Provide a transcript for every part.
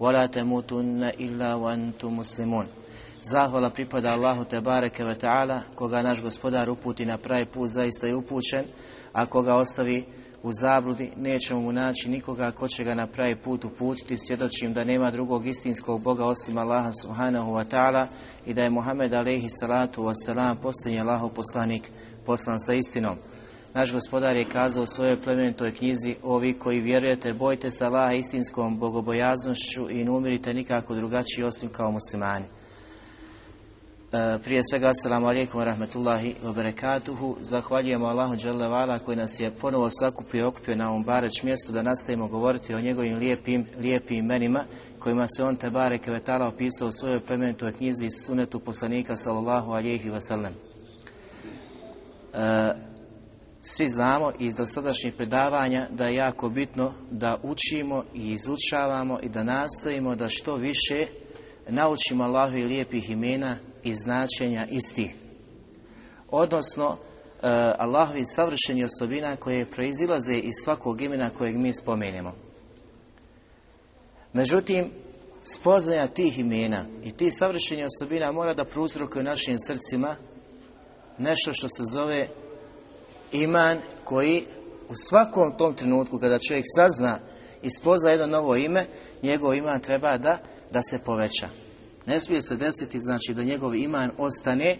ولا تموتن إلا وأنتم مسلمون Zahvala pripada Allahu te bareke ve ta'ala, koga naš gospodar uputi na pravi put, zaista je upućen, a koga ostavi u zabludi, nećemo mu naći nikoga ko će ga na pravi put uputiti, svjedočim da nema drugog istinskog Boga osim Allaha subhanahu wa ta'ala i da je Muhammed alaihi salatu wa salam posljednji Allahov poslanik poslan sa istinom. Naš gospodar je kazao u svojoj plemenitoj knjizi, ovi koji vjerujete, bojte se Allaha istinskom bogobojaznošću i ne umirite nikako drugačiji osim kao muslimani. Prije svega, assalamu alaikum wa rahmetullahi wa barakatuhu. Zahvaljujemo Allahu Vala koji nas je ponovo sakupio i okupio na ovom bareć mjestu da nastavimo govoriti o njegovim lijepim, lijepim imenima kojima se on te vetala opisao u svojoj plemenitoj knjizi sunetu poslanika sallallahu alaihi wa sallam. Svi znamo iz dosadašnjih predavanja da je jako bitno da učimo i izučavamo i da nastojimo da što više naučimo Allahu i lijepih imena i značenja istih. Odnosno, Allahovi savršeni osobina koje proizilaze iz svakog imena kojeg mi spomenemo. Međutim, spoznaja tih imena i tih savršenih osobina mora da prouzrokuje našim srcima nešto što se zove iman koji u svakom tom trenutku kada čovjek sazna i spozna jedno novo ime, njegov iman treba da, da se poveća. Ne smije se desiti znači da njegov iman ostane,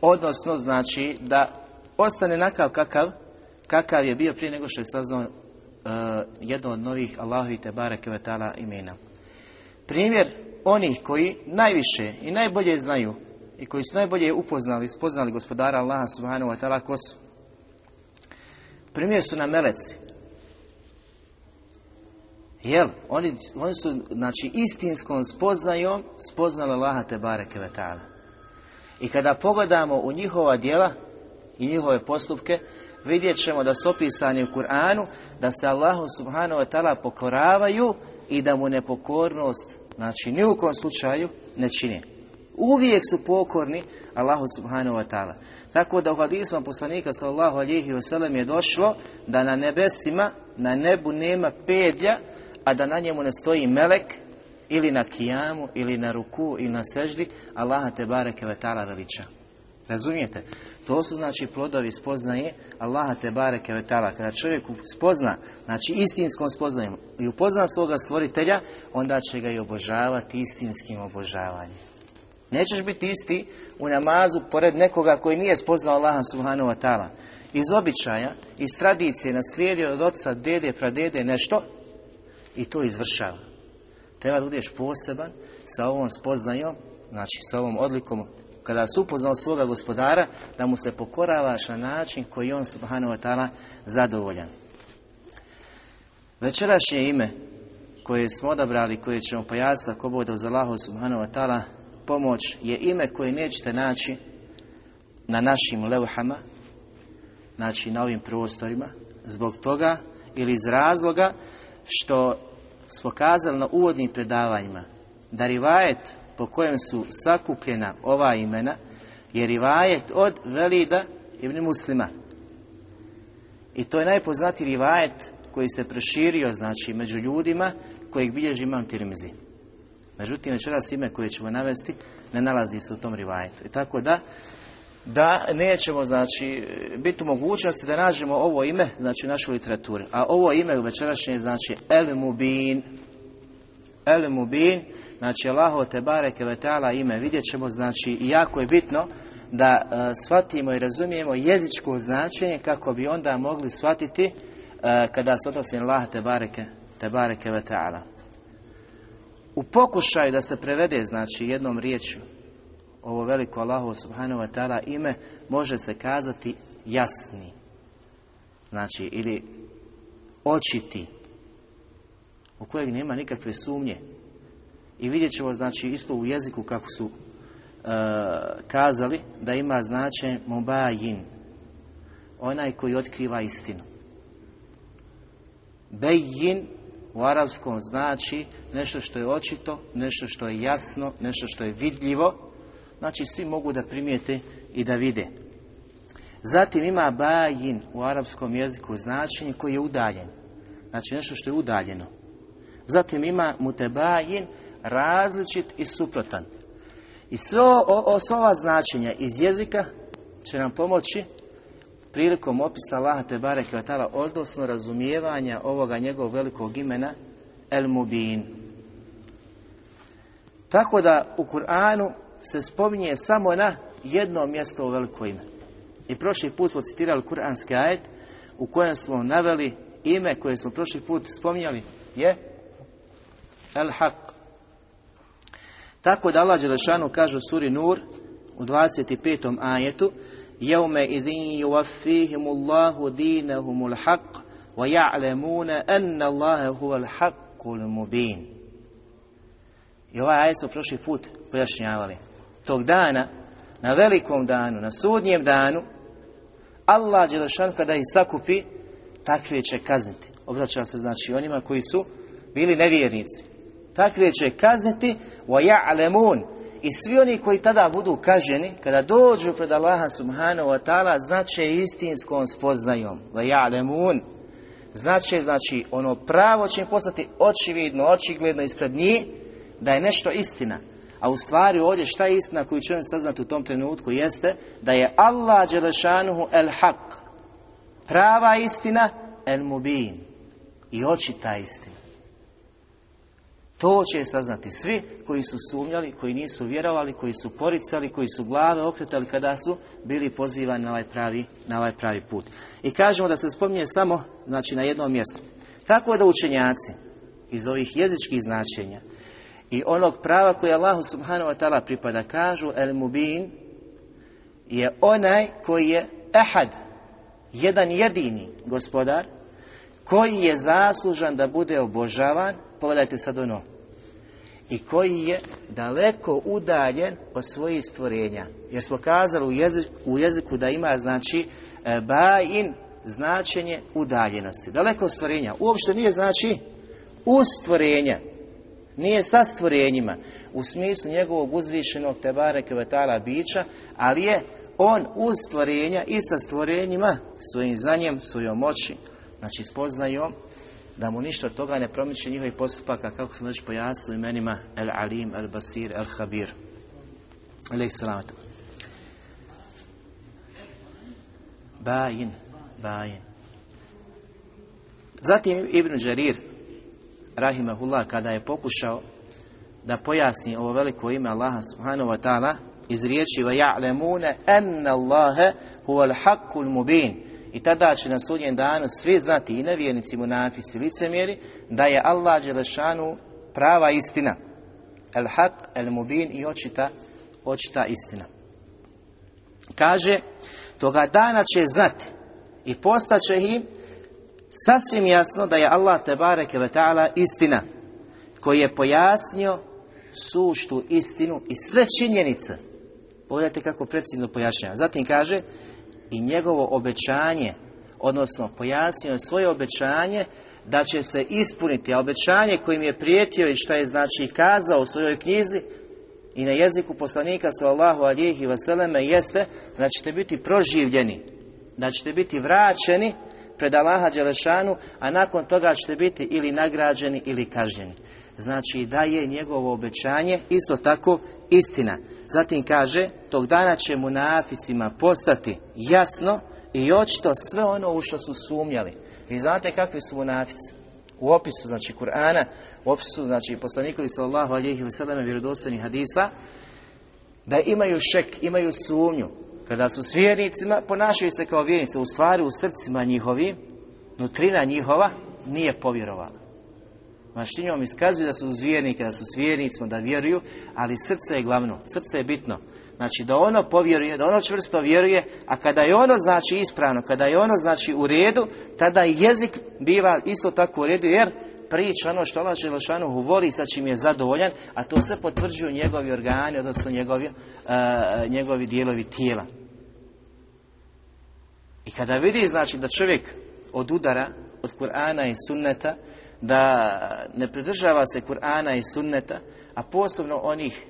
odnosno znači da ostane nakav kakav, kakav je bio prije nego što je saznao uh, jedno od novih Allahu i Tebare Kevetala imena. Primjer onih koji najviše i najbolje znaju i koji su najbolje upoznali, spoznali gospodara Allaha subhanahu wa ta'ala ko. Primjer su na meleci. Jel, oni, oni su, znači, istinskom spoznajom spoznali Allaha te bareke vetala. I kada pogledamo u njihova djela i njihove postupke, vidjet ćemo da su opisani u Kur'anu, da se Allahu subhanahu wa ta'ala pokoravaju i da mu nepokornost, znači, ni u kom slučaju ne čini. Uvijek su pokorni Allahu subhanahu wa ta'ala. Tako da u hadisma poslanika sallallahu alihi wasallam je došlo da na nebesima, na nebu nema pedlja, a da na njemu ne stoji melek ili na kijamu ili na ruku ili na seždi, Allaha te bareke ve ta'ala veliča. Razumijete? To su znači plodovi spoznaje Allaha te bareke ve ta'ala. Kada čovjek spozna, znači istinskom spoznajom i upozna svoga stvoritelja, onda će ga i obožavati istinskim obožavanjem. Nećeš biti isti u namazu pored nekoga koji nije spoznao Allaha subhanahu wa ta'ala. Iz običaja, iz tradicije naslijedio od oca, dede, pradede nešto i to izvršava. Treba da budeš poseban sa ovom spoznajom, znači sa ovom odlikom, kada si upoznao svoga gospodara, da mu se pokoravaš na način koji on subhanahu wa ta'ala zadovoljan. Večerašnje ime koje smo odabrali, koje ćemo pojasniti ako bude uz Allahu subhanahu wa ta'ala pomoć je ime koje nećete naći na našim levhama, znači na ovim prostorima, zbog toga ili iz razloga što smo kazali na uvodnim predavanjima da rivajet po kojem su sakupljena ova imena je rivajet od Velida ibn Muslima. I to je najpoznatiji rivajet koji se proširio znači među ljudima kojeg bilježi imam Tirmizi. Međutim, večeras ime koje ćemo navesti ne nalazi se u tom rivajetu. I tako da, da nećemo, znači, biti u mogućnosti da nađemo ovo ime, znači, u našoj literaturi. A ovo ime u večerašnje, znači, El Mubin. El Mubin, znači, Allaho te bareke vetala ime. Vidjet ćemo, znači, jako je bitno da uh, shvatimo i razumijemo jezičko značenje kako bi onda mogli shvatiti uh, kada se odnosi Allah bareke, te bareke vetala. U pokušaju da se prevede, znači, jednom riječju, ovo veliko Allahu subhanahu wa ta'ala ime, može se kazati jasni. Znači, ili očiti, u kojeg nema nikakve sumnje. I vidjet ćemo znači isto u jeziku kako su e, kazali da ima značaj mubajin. Onaj koji otkriva istinu. Bejin u arapskom znači nešto što je očito, nešto što je jasno, nešto što je vidljivo. Znači svi mogu da primijete i da vide. Zatim ima bajin u arapskom jeziku značenje koji je udaljen. Znači nešto što je udaljeno. Zatim ima mutebajin različit i suprotan. I sve ova značenja iz jezika će nam pomoći prilikom opisa Allaha te bareke odnosno razumijevanja ovoga njegovog velikog imena El Mubin. Tako da u Kur'anu se spominje samo na jedno mjesto u veliko ime. I prošli put smo citirali kuranski ajet u kojem smo naveli ime koje smo prošli put spominjali je El Haq. Tako da Allah Đelešanu kaže u suri Nur u 25. ajetu Jevme idhin yuvaffihim Allahu dinahumul haq wa ja'lemuna anna Allahe huval haqqul mubin. I ovaj ajet smo prošli put pojašnjavali. Tog dana, na velikom danu, na sudnjem danu, Allah Đelešan kada ih sakupi, takve će kazniti. Obraća se znači onima koji su bili nevjernici. Takve će kazniti wa ja'lemun i svi oni koji tada budu kaženi, kada dođu pred Allaha subhanahu wa ta'ala, znače istinskom spoznajom. Wa ja'lemun. Znače, znači, ono pravo će im postati očividno, očigledno ispred njih, da je nešto istina. A u stvari ovdje šta je istina koju će saznati u tom trenutku jeste da je Allah Đelešanuhu el haq. Prava istina el mubin. I očita istina. To će saznati svi koji su sumnjali, koji nisu vjerovali, koji su poricali, koji su glave okretali kada su bili pozivani na ovaj pravi, na ovaj pravi put. I kažemo da se spominje samo znači, na jednom mjestu. Tako da učenjaci iz ovih jezičkih značenja i onog prava koje Allahu subhanahu wa ta'ala pripada kažu el mubin je onaj koji je ehad, jedan jedini gospodar koji je zaslužan da bude obožavan, pogledajte sad ono, i koji je daleko udaljen od svojih stvorenja. Jer smo kazali u jeziku, u jeziku da ima znači e, bajin značenje udaljenosti. Daleko od stvorenja. Uopšte nije znači uz stvorenja. Nije sa stvorenjima u smislu njegovog uzvišenog tebare kvetala bića, ali je on uz stvorenja i sa stvorenjima svojim znanjem, svojom moći, znači spoznajom da mu ništa od toga ne promiče njihovih postupaka, kako smo već pojasnili imenima El Alim, El Basir, El Habir. Alijek salamatu. Bajin, bajin. Zatim Ibn Đarir, rahimahullah, kada je pokušao da pojasni ovo veliko ime Allaha subhanahu wa ta'ala, iz riječi ja'lemune enne Allahe huval haqqul mubin i tada će na sudnjem danu svi znati i nevjernici munafici licemjeri da je Allah Đelešanu prava istina. El haq, el mubin i očita, očita istina. Kaže, toga dana će znati i postaće im sasvim jasno da je Allah te bareke ve ta'ala istina koji je pojasnio suštu istinu i sve činjenice. Pogledajte kako precizno pojašnjava. Zatim kaže, i njegovo obećanje, odnosno pojasnio svoje obećanje da će se ispuniti, a obećanje kojim je prijetio i što je znači kazao u svojoj knjizi i na jeziku poslanika sallallahu alihi vseleme jeste da ćete biti proživljeni, da ćete biti vraćeni pred Allaha Đelešanu, a nakon toga ćete biti ili nagrađeni ili kažnjeni. Znači da je njegovo obećanje isto tako istina. Zatim kaže, tog dana će munaficima postati jasno i očito sve ono u što su sumnjali. Vi znate kakvi su munafici? U opisu, znači, Kur'ana, u opisu, znači, poslanikovi sallallahu alihi vseleme vjerodostojnih hadisa, da imaju šek, imaju sumnju. Kada su s vjernicima, ponašaju se kao vjernice, u stvari u srcima njihovi, nutrina njihova nije povjerovala. Maštinjom iskazuju da su uz da su s vjernicima, da vjeruju, ali srce je glavno, srce je bitno. Znači da ono povjeruje, da ono čvrsto vjeruje, a kada je ono znači ispravno, kada je ono znači u redu, tada i jezik biva isto tako u redu, jer priča ono što Allah Želešanuhu voli sa čim je zadovoljan, a to sve potvrđuju njegovi organi, odnosno njegovi, uh, njegovi dijelovi tijela. I kada vidi znači da čovjek od udara, od Kur'ana i sunneta, da ne pridržava se Kur'ana i sunneta, a posebno onih,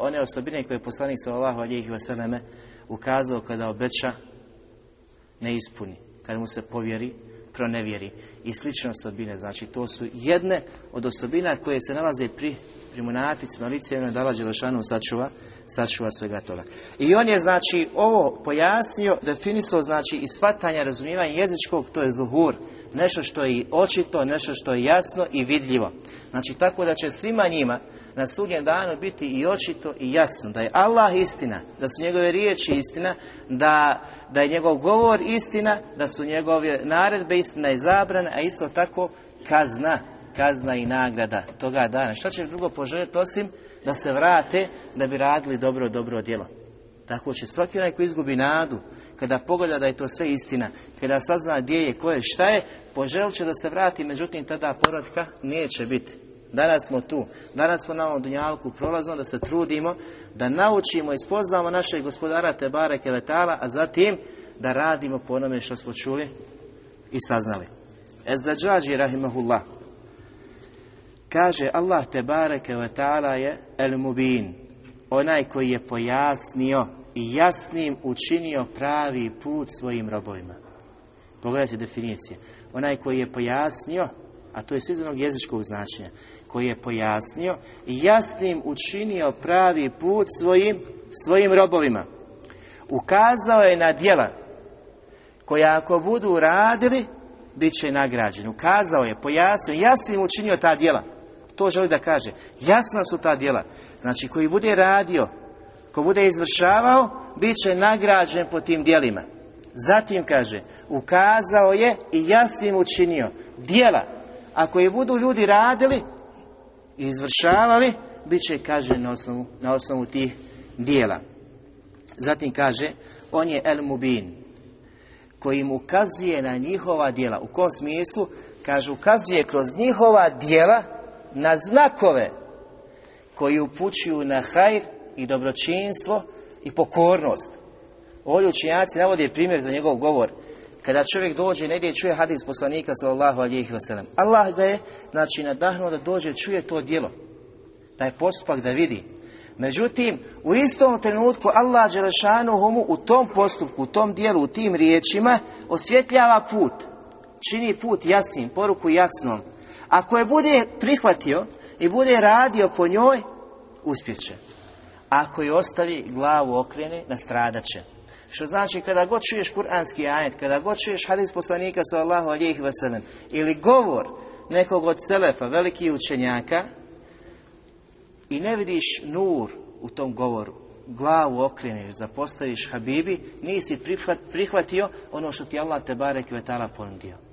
one osobine koje je poslanik sallallahu alejhi ve selleme ukazao kada obeća ne ispuni, kada mu se povjeri, pronevjeri i slične osobine. Znači, to su jedne od osobina koje se nalaze pri, pri munaficima, lice dala Đelešanu sačuva, sačuva svega toga. I on je, znači, ovo pojasnio, definisao, znači, i svatanja razumijevanja jezičkog, to je zuhur, nešto što je očito, nešto što je jasno i vidljivo. Znači, tako da će svima njima, na sudnjem danu biti i očito i jasno da je Allah istina, da su njegove riječi istina, da, da je njegov govor istina, da su njegove naredbe istina i zabrane, a isto tako kazna, kazna i nagrada toga dana. Što će drugo poželjeti osim da se vrate da bi radili dobro, dobro djelo. Tako će svaki onaj koji izgubi nadu, kada pogleda da je to sve istina, kada sazna gdje je, ko je, šta je, poželit će da se vrati, međutim tada povratka neće biti. Danas smo tu, danas smo na ovom dunjalku prolazno da se trudimo, da naučimo i spoznamo našeg gospodara Tebare Kevetala, a zatim da radimo po onome što smo čuli i saznali. Ezdađađi rahimahullah. Kaže Allah Tebare Kevetala je El Mubin, onaj koji je pojasnio i jasnim učinio pravi put svojim robovima. Pogledajte definicije. Onaj koji je pojasnio, a to je iz jezičkog značenja, koji je pojasnio i jasnim učinio pravi put svojim, svojim robovima. Ukazao je na djela koja ako budu radili, bit će nagrađen. Ukazao je, pojasnio, jasnim učinio ta djela. To želi da kaže. Jasna su ta djela. Znači, koji bude radio, ko bude izvršavao, bit će nagrađen po tim djelima. Zatim kaže, ukazao je i jasnim učinio djela. Ako je budu ljudi radili, izvršavali, bit će kažen na osnovu, na osnovu tih dijela. Zatim kaže, on je El Mubin, koji im ukazuje na njihova dijela. U kom smislu? Kaže, ukazuje kroz njihova dijela na znakove koji upućuju na hajr i dobročinstvo i pokornost. Ovdje učinjaci navode primjer za njegov govor. Kada čovjek dođe negdje čuje hadis poslanika sallallahu alihi wasallam. Allah ga je, znači, nadahnuo da dođe čuje to djelo. Taj postupak da vidi. Međutim, u istom trenutku Allah Đelešanuhu mu u tom postupku, u tom dijelu, u tim riječima osvjetljava put. Čini put jasnim, poruku jasnom. Ako je bude prihvatio i bude radio po njoj, uspjeće. Ako je ostavi, glavu okrene, nastradat će. Što znači kada god čuješ kuranski ajet, kada god čuješ hadis poslanika sallallahu alejhi ve sellem ili govor nekog od selefa, velikih učenjaka i ne vidiš nur u tom govoru, glavu okreniš, zapostaviš Habibi, nisi prihvatio ono što ti Allah te barek ve taala ponudio.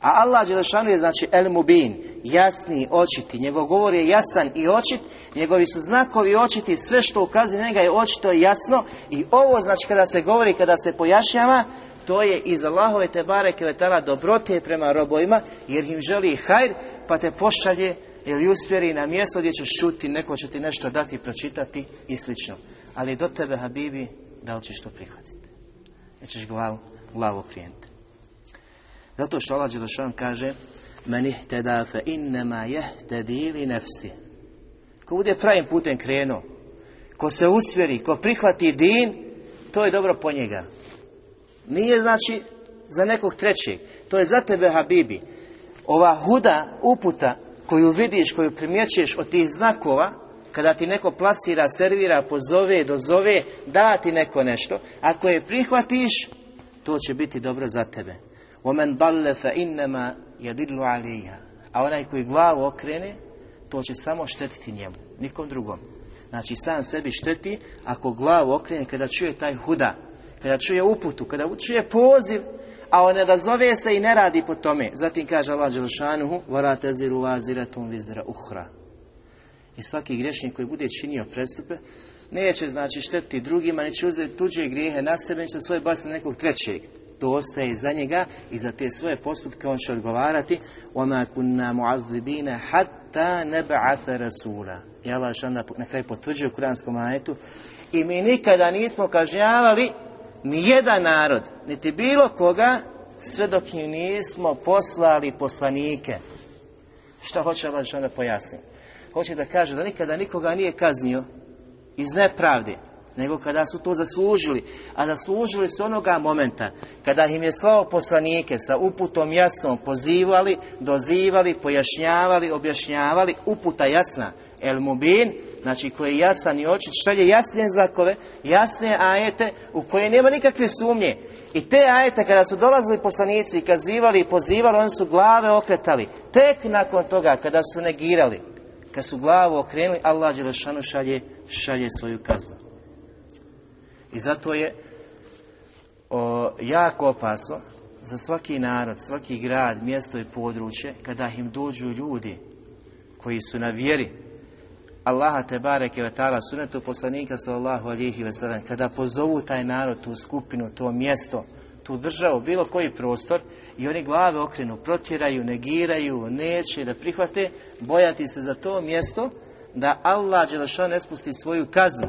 A Allah Đelešanu je znači El Mubin, jasni, očiti. Njegov govor je jasan i očit, njegovi su znakovi očiti, sve što ukazuje njega je očito i jasno. I ovo znači kada se govori, kada se pojašnjava, to je iz Allahove te bareke vetala dobrote prema robovima, jer im želi hajr, pa te pošalje ili uspjeri na mjesto gdje ćeš šuti, neko će ti nešto dati, pročitati i slično. Ali do tebe, Habibi, da li ćeš to prihvatiti? Nećeš glavu, glavu krijenti. Zato što Allah Đelešan kaže Men ihteda fe innema jehtedi li nefsi. Ko bude pravim putem krenuo, ko se usvjeri, ko prihvati din, to je dobro po njega. Nije znači za nekog trećeg. To je za tebe, Habibi. Ova huda uputa koju vidiš, koju primjećuješ od tih znakova, kada ti neko plasira, servira, pozove, dozove, da ti neko nešto, ako je prihvatiš, to će biti dobro za tebe. Omen dalle فَإِنَّمَا innema jadidlu. A onaj koji glavu okrene, to će samo štetiti njemu, nikom drugom. Znači sam sebi šteti ako glavu okrene kada čuje taj huda, kada čuje uputu, kada čuje poziv, a on ne razove se i ne radi po tome. Zatim kaže Allah Đelšanuhu, varate وَازِرَةٌ vizra uhra. I svaki grešnik koji bude činio prestupe, neće znači štetiti drugima, neće uzeti tuđe grijehe na sebe, neće svoje baciti nekog trećeg To ostaje za njega i za te svoje postupke on će odgovarati وَمَا كُنَّا مُعَذِّبِينَ حَتَّى نَبْعَثَ رَسُولًا I Allah na kraju potvrđuje u kuranskom ajetu i mi nikada nismo kažnjavali ni jedan narod, niti bilo koga, sve dok im nismo poslali poslanike. Šta hoće Allah da pojasni? Hoće da kaže da nikada nikoga nije kaznio iz nepravde, nego kada su to zaslužili, a zaslužili su onoga momenta kada im je slao poslanike sa uputom jasnom pozivali, dozivali, pojašnjavali, objašnjavali, uputa jasna, el mubin, znači koji je jasan i očit, šalje jasne znakove, jasne ajete u koje nema nikakve sumnje. I te ajete kada su dolazili poslanici i kazivali i pozivali, oni su glave okretali. Tek nakon toga kada su negirali, kad su glavu okrenuli, Allah Đelešanu šalje, šalje svoju kaznu. I zato je o, jako opasno za svaki narod, svaki grad, mjesto i područje, kada im dođu ljudi koji su na vjeri, Allaha te bareke ve ta'ala sunetu poslanika sallallahu alihi ve sallam, kada pozovu taj narod, tu skupinu, to mjesto, tu državu, bilo koji prostor i oni glave okrenu, protjeraju, negiraju, neće da prihvate, bojati se za to mjesto da Allah Đelešan ne spusti svoju kaznu.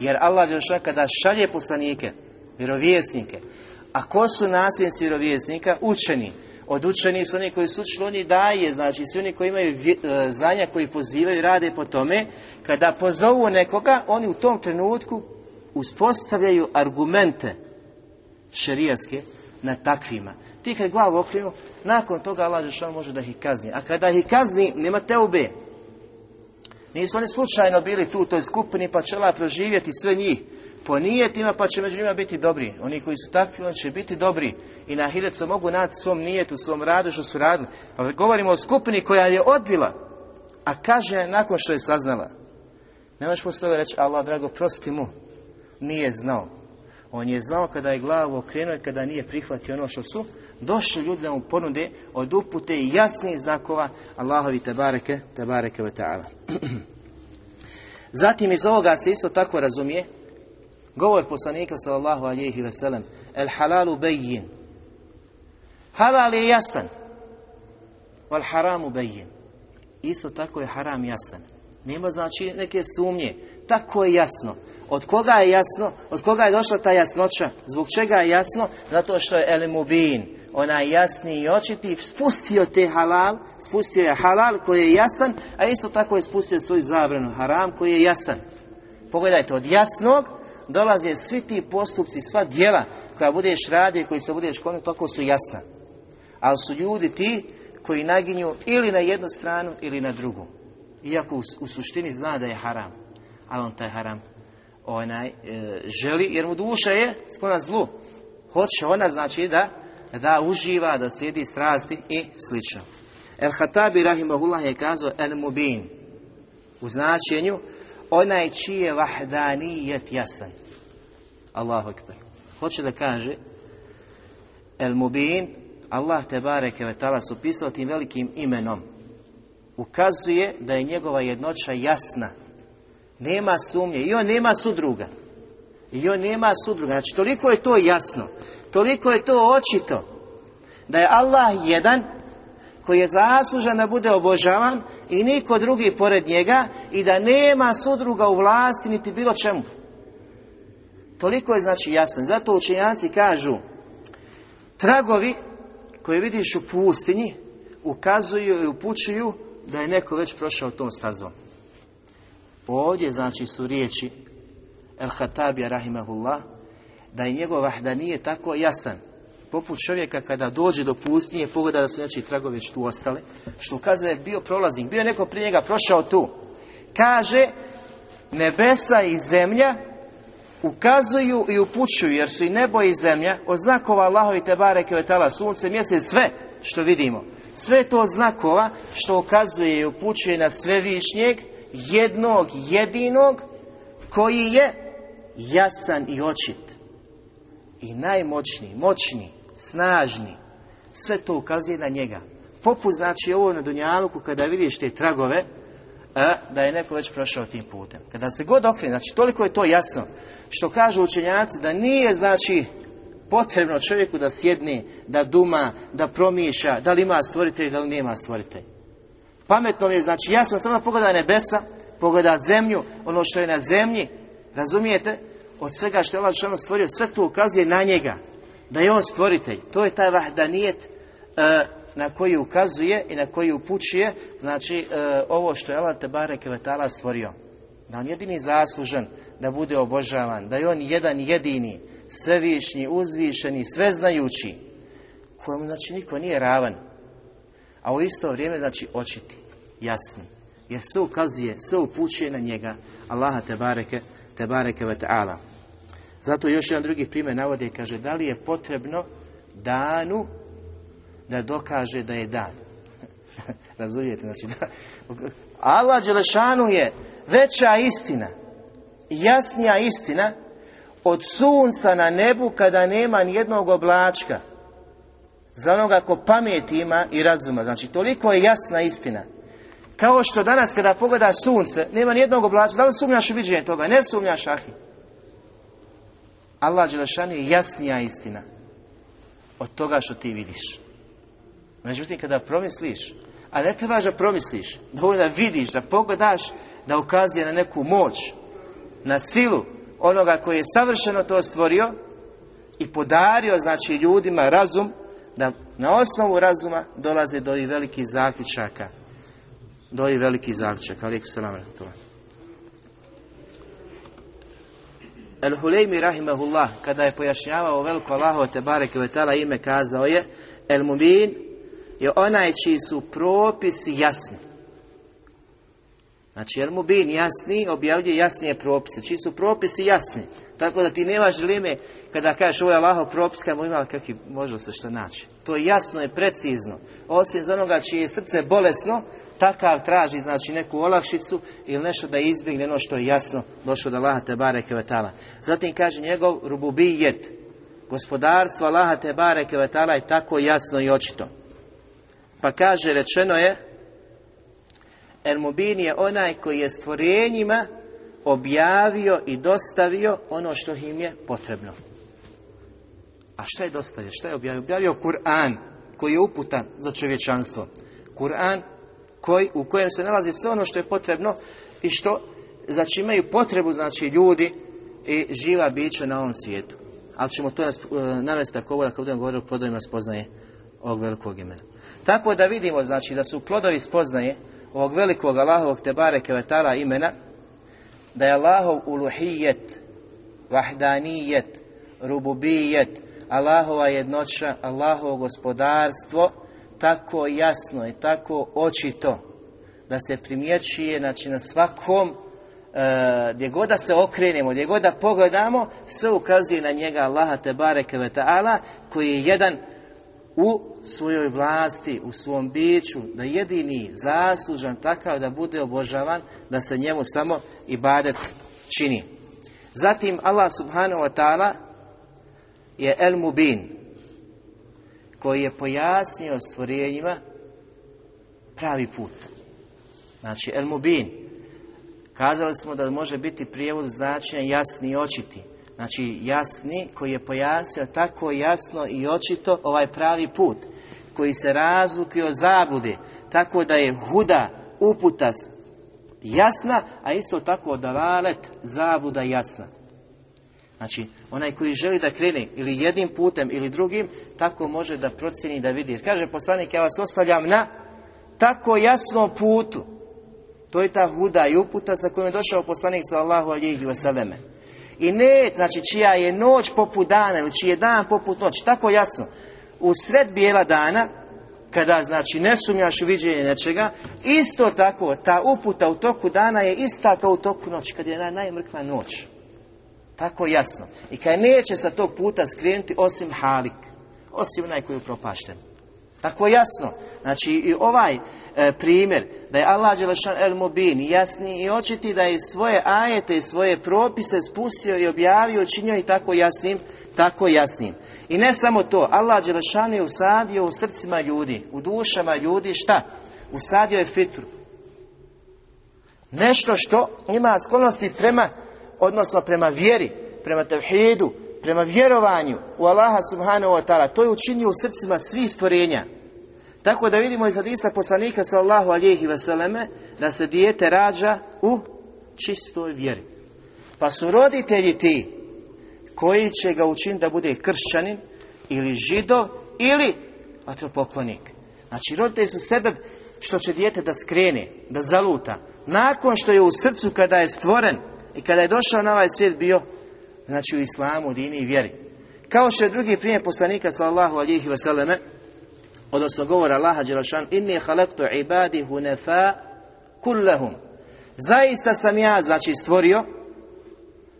Jer Allah Đelešan kada šalje poslanike, vjerovjesnike, a ko su nasljednici vjerovjesnika? Učeni. Od učeni su oni koji su učili, oni daje, znači svi oni koji imaju e, znanja, koji pozivaju i rade po tome, kada pozovu nekoga, oni u tom trenutku uspostavljaju argumente šerijaske na takvima. Ti kad glavu okrenu, nakon toga Allah Žešan može da ih kazni. A kada ih kazni, nema teube. Nisu oni slučajno bili tu u toj skupini pa će Allah proživjeti sve njih po nijetima pa će među njima biti dobri. Oni koji su takvi, oni će biti dobri. I na se mogu naći svom nijetu, svom radu što su radili. Ali govorimo o skupini koja je odbila, a kaže nakon što je saznala. Nemaš posle toga reći, Allah drago, prosti mu. Nije znao. On je znao kada je glavu okrenuo i kada nije prihvatio ono što su došli ljudi da mu ponude od upute i jasnih znakova Allahovi tebareke, tebareke ve ta'ala. Zatim iz ovoga se isto tako razumije govor poslanika sallallahu alihi ve sellem el halalu bejin halal je jasan wal haramu bejin isto tako je haram jasan. Nema znači neke sumnje. Tako je jasno od koga je jasno? Od koga je došla ta jasnoća? Zbog čega je jasno? Zato što je elimubin, onaj jasni i očiti, spustio te halal, spustio je halal koji je jasan, a isto tako je spustio svoju zabranu haram koji je jasan. Pogledajte, od jasnog dolaze svi ti postupci, sva djela koja budeš radio i koji se budeš konio, toliko su jasna. Ali su ljudi ti koji naginju ili na jednu stranu ili na drugu. Iako u, u suštini zna da je haram. Ali on taj haram onaj e, želi, jer mu duša je sklona zlu. Hoće ona znači da da uživa, da slijedi strasti i slično. El Hatabi Rahimahullah je kazao El Mubin u značenju onaj čiji je vahdanijet jasan. Allahu akbar. Hoće da kaže El Mubin Allah te bareke ve taala su pisao tim velikim imenom. Ukazuje da je njegova jednoća jasna nema sumnje. I on nema sudruga. I on nema sudruga. Znači, toliko je to jasno. Toliko je to očito. Da je Allah jedan koji je zaslužan da bude obožavan i niko drugi pored njega i da nema sudruga u vlasti niti bilo čemu. Toliko je znači jasno. Zato učenjaci kažu tragovi koje vidiš u pustinji ukazuju i upućuju da je neko već prošao tom stazom. Ovdje znači su riječi El Hatabija rahimahullah da je njegov vahda nije tako jasan. Poput čovjeka kada dođe do pustinje pogleda da su znači tragovi već tu ostale. Što ukazuje je bio prolaznik. Bio je neko prije njega prošao tu. Kaže nebesa i zemlja ukazuju i upućuju jer su i nebo i zemlja od znakova Allahovi te bareke sunce, mjesec, sve što vidimo. Sve to znakova što ukazuje i upućuje na sve višnjeg jednog jedinog koji je jasan i očit i najmoćniji, moćni, snažni sve to ukazuje na njega poput znači ovo na Dunjaluku kada vidiš te tragove a, da je neko već prošao tim putem. Kada se god okrene, znači toliko je to jasno, što kažu učenjaci da nije znači potrebno čovjeku da sjedne, da duma, da promišlja, da li ima stvoritelj, da li nema stvoritelj. Pametno je, znači jasno, samo pogleda nebesa, pogleda zemlju, ono što je na zemlji, razumijete? Od svega što je Allah što stvorio, sve to ukazuje na njega, da je on stvoritelj. To je taj vahdanijet e, na koji ukazuje i na koji upućuje, znači e, ovo što je Allah Tebare Kvetala stvorio. Da on jedini zaslužen da bude obožavan, da je on jedan jedini, svevišnji, uzvišeni, sveznajući, kojemu znači niko nije ravan. A u isto vrijeme znači očiti, jasni. Jer sve ukazuje, sve upućuje na njega, Allaha te bareke, te bareke ve ta'ala. Zato još jedan drugi primjer navodi i kaže da li je potrebno danu da dokaže da je dan. Razumijete? Znači da, Allah Đelešanu je veća istina, jasnija istina od sunca na nebu kada nema ni jednog oblačka. Za onoga ko pamet ima i razuma. Znači, toliko je jasna istina. Kao što danas kada pogleda sunce, nema ni jednog oblačka. Da li sumnjaš u viđenje toga? Ne sumnjaš, ahi. Allah Đelešan je jasnija istina od toga što ti vidiš. Međutim, kada promisliš, a ne trebaš da promisliš, dovoljno da vidiš, da pogledaš, da ukazuje na neku moć, na silu onoga koji je savršeno to stvorio i podario, znači, ljudima razum, da na osnovu razuma dolaze do ovih velikih zaključaka. Do ovih velikih zaključaka. Alijek salam El Huleymi rahimahullah, kada je pojašnjavao veliko Allaho te bareke ime, kazao je El Mubin je onaj čiji su propisi jasni. Znači, El Mubin jasni, objavljuje jasnije propise. Čiji su propisi jasni. Tako da ti nemaš lime kada kažeš ovo je Allahov propis, kada mu ima kakvi može se što naći. To je jasno i precizno. Osim za onoga čije je srce bolesno, takav traži znači neku olakšicu ili nešto da izbjegne ono što je jasno došlo do Allaha te bareke vetala. Zatim kaže njegov rububijet, gospodarstvo Allaha te bareke vetala je tako jasno i očito. Pa kaže rečeno je El Mubin je onaj koji je stvorenjima objavio i dostavio ono što im je potrebno. A šta je dostavio? Šta je objavio? Objavio Kur'an koji je uputa za čovječanstvo. Kur'an koji, u kojem se nalazi sve ono što je potrebno i što znači imaju potrebu znači ljudi i živa bića na ovom svijetu. Ali ćemo to navesti tako ovo da budemo govorili o plodovima spoznaje ovog velikog imena. Tako da vidimo znači da su plodovi spoznaje ovog velikog Allahovog Tebare Kevetala imena da je Allahov uluhijet, vahdanijet, rububijet, Allahova jednoća, Allahovo gospodarstvo tako jasno i tako očito da se primjećuje znači, na svakom e, gdje god da se okrenemo, gdje god da pogledamo, sve ukazuje na njega Allaha te bareke ve ta'ala, koji je jedan u svojoj vlasti, u svom biću, da jedini zaslužan takav da bude obožavan, da se njemu samo ibadet čini. Zatim Allah subhanahu wa ta'ala je el mubin, koji je pojasnio stvorenjima pravi put. Znači, el mubin. Kazali smo da može biti prijevod značenja jasni i očiti. Znači, jasni koji je pojasnio tako jasno i očito ovaj pravi put. Koji se razlikuje od zabude. Tako da je huda, uputa jasna, a isto tako dalalet, zabuda jasna. Znači, onaj koji želi da krene ili jednim putem ili drugim, tako može da procjeni da vidi. Jer kaže poslanik, ja vas ostavljam na tako jasnom putu. To je ta huda i uputa sa kojom je došao poslanik sallahu alihi vseleme. I ne, znači čija je noć poput dana ili čiji je dan poput noći, tako jasno. U sred bijela dana, kada znači ne sumnjaš u viđenje nečega, isto tako ta uputa u toku dana je ista kao u toku noći, kad je najmrkva noć. Tako jasno. I kad neće sa tog puta skrenuti osim halik. Osim onaj koji je propašten. Tako jasno. Znači i ovaj e, primjer da je Allah Đelešan el Mubin jasni i očiti da je svoje ajete i svoje propise spustio i objavio, činio i tako jasnim, tako jasnim. I ne samo to, Allah Đelešan je usadio u srcima ljudi, u dušama ljudi šta? Usadio je fitru. Nešto što ima sklonosti prema, odnosno prema vjeri, prema tevhidu, prema vjerovanju u Allaha subhanahu wa ta'ala. To je učinio u srcima svih stvorenja. Tako da vidimo iz hadisa poslanika sallallahu alihi vseleme da se dijete rađa u čistoj vjeri. Pa su roditelji ti koji će ga učiniti da bude kršćanin ili židov ili vatropoklonik. Znači roditelji su sebe što će dijete da skrene, da zaluta. Nakon što je u srcu kada je stvoren i kada je došao na ovaj svijet bio znači u islamu, dini i vjeri. Kao što je drugi primjer poslanika sallallahu alihi vseleme odnosno govora Allaha Đelešan inni halaktu ibadi hunefa kullahum. Zaista sam ja znači stvorio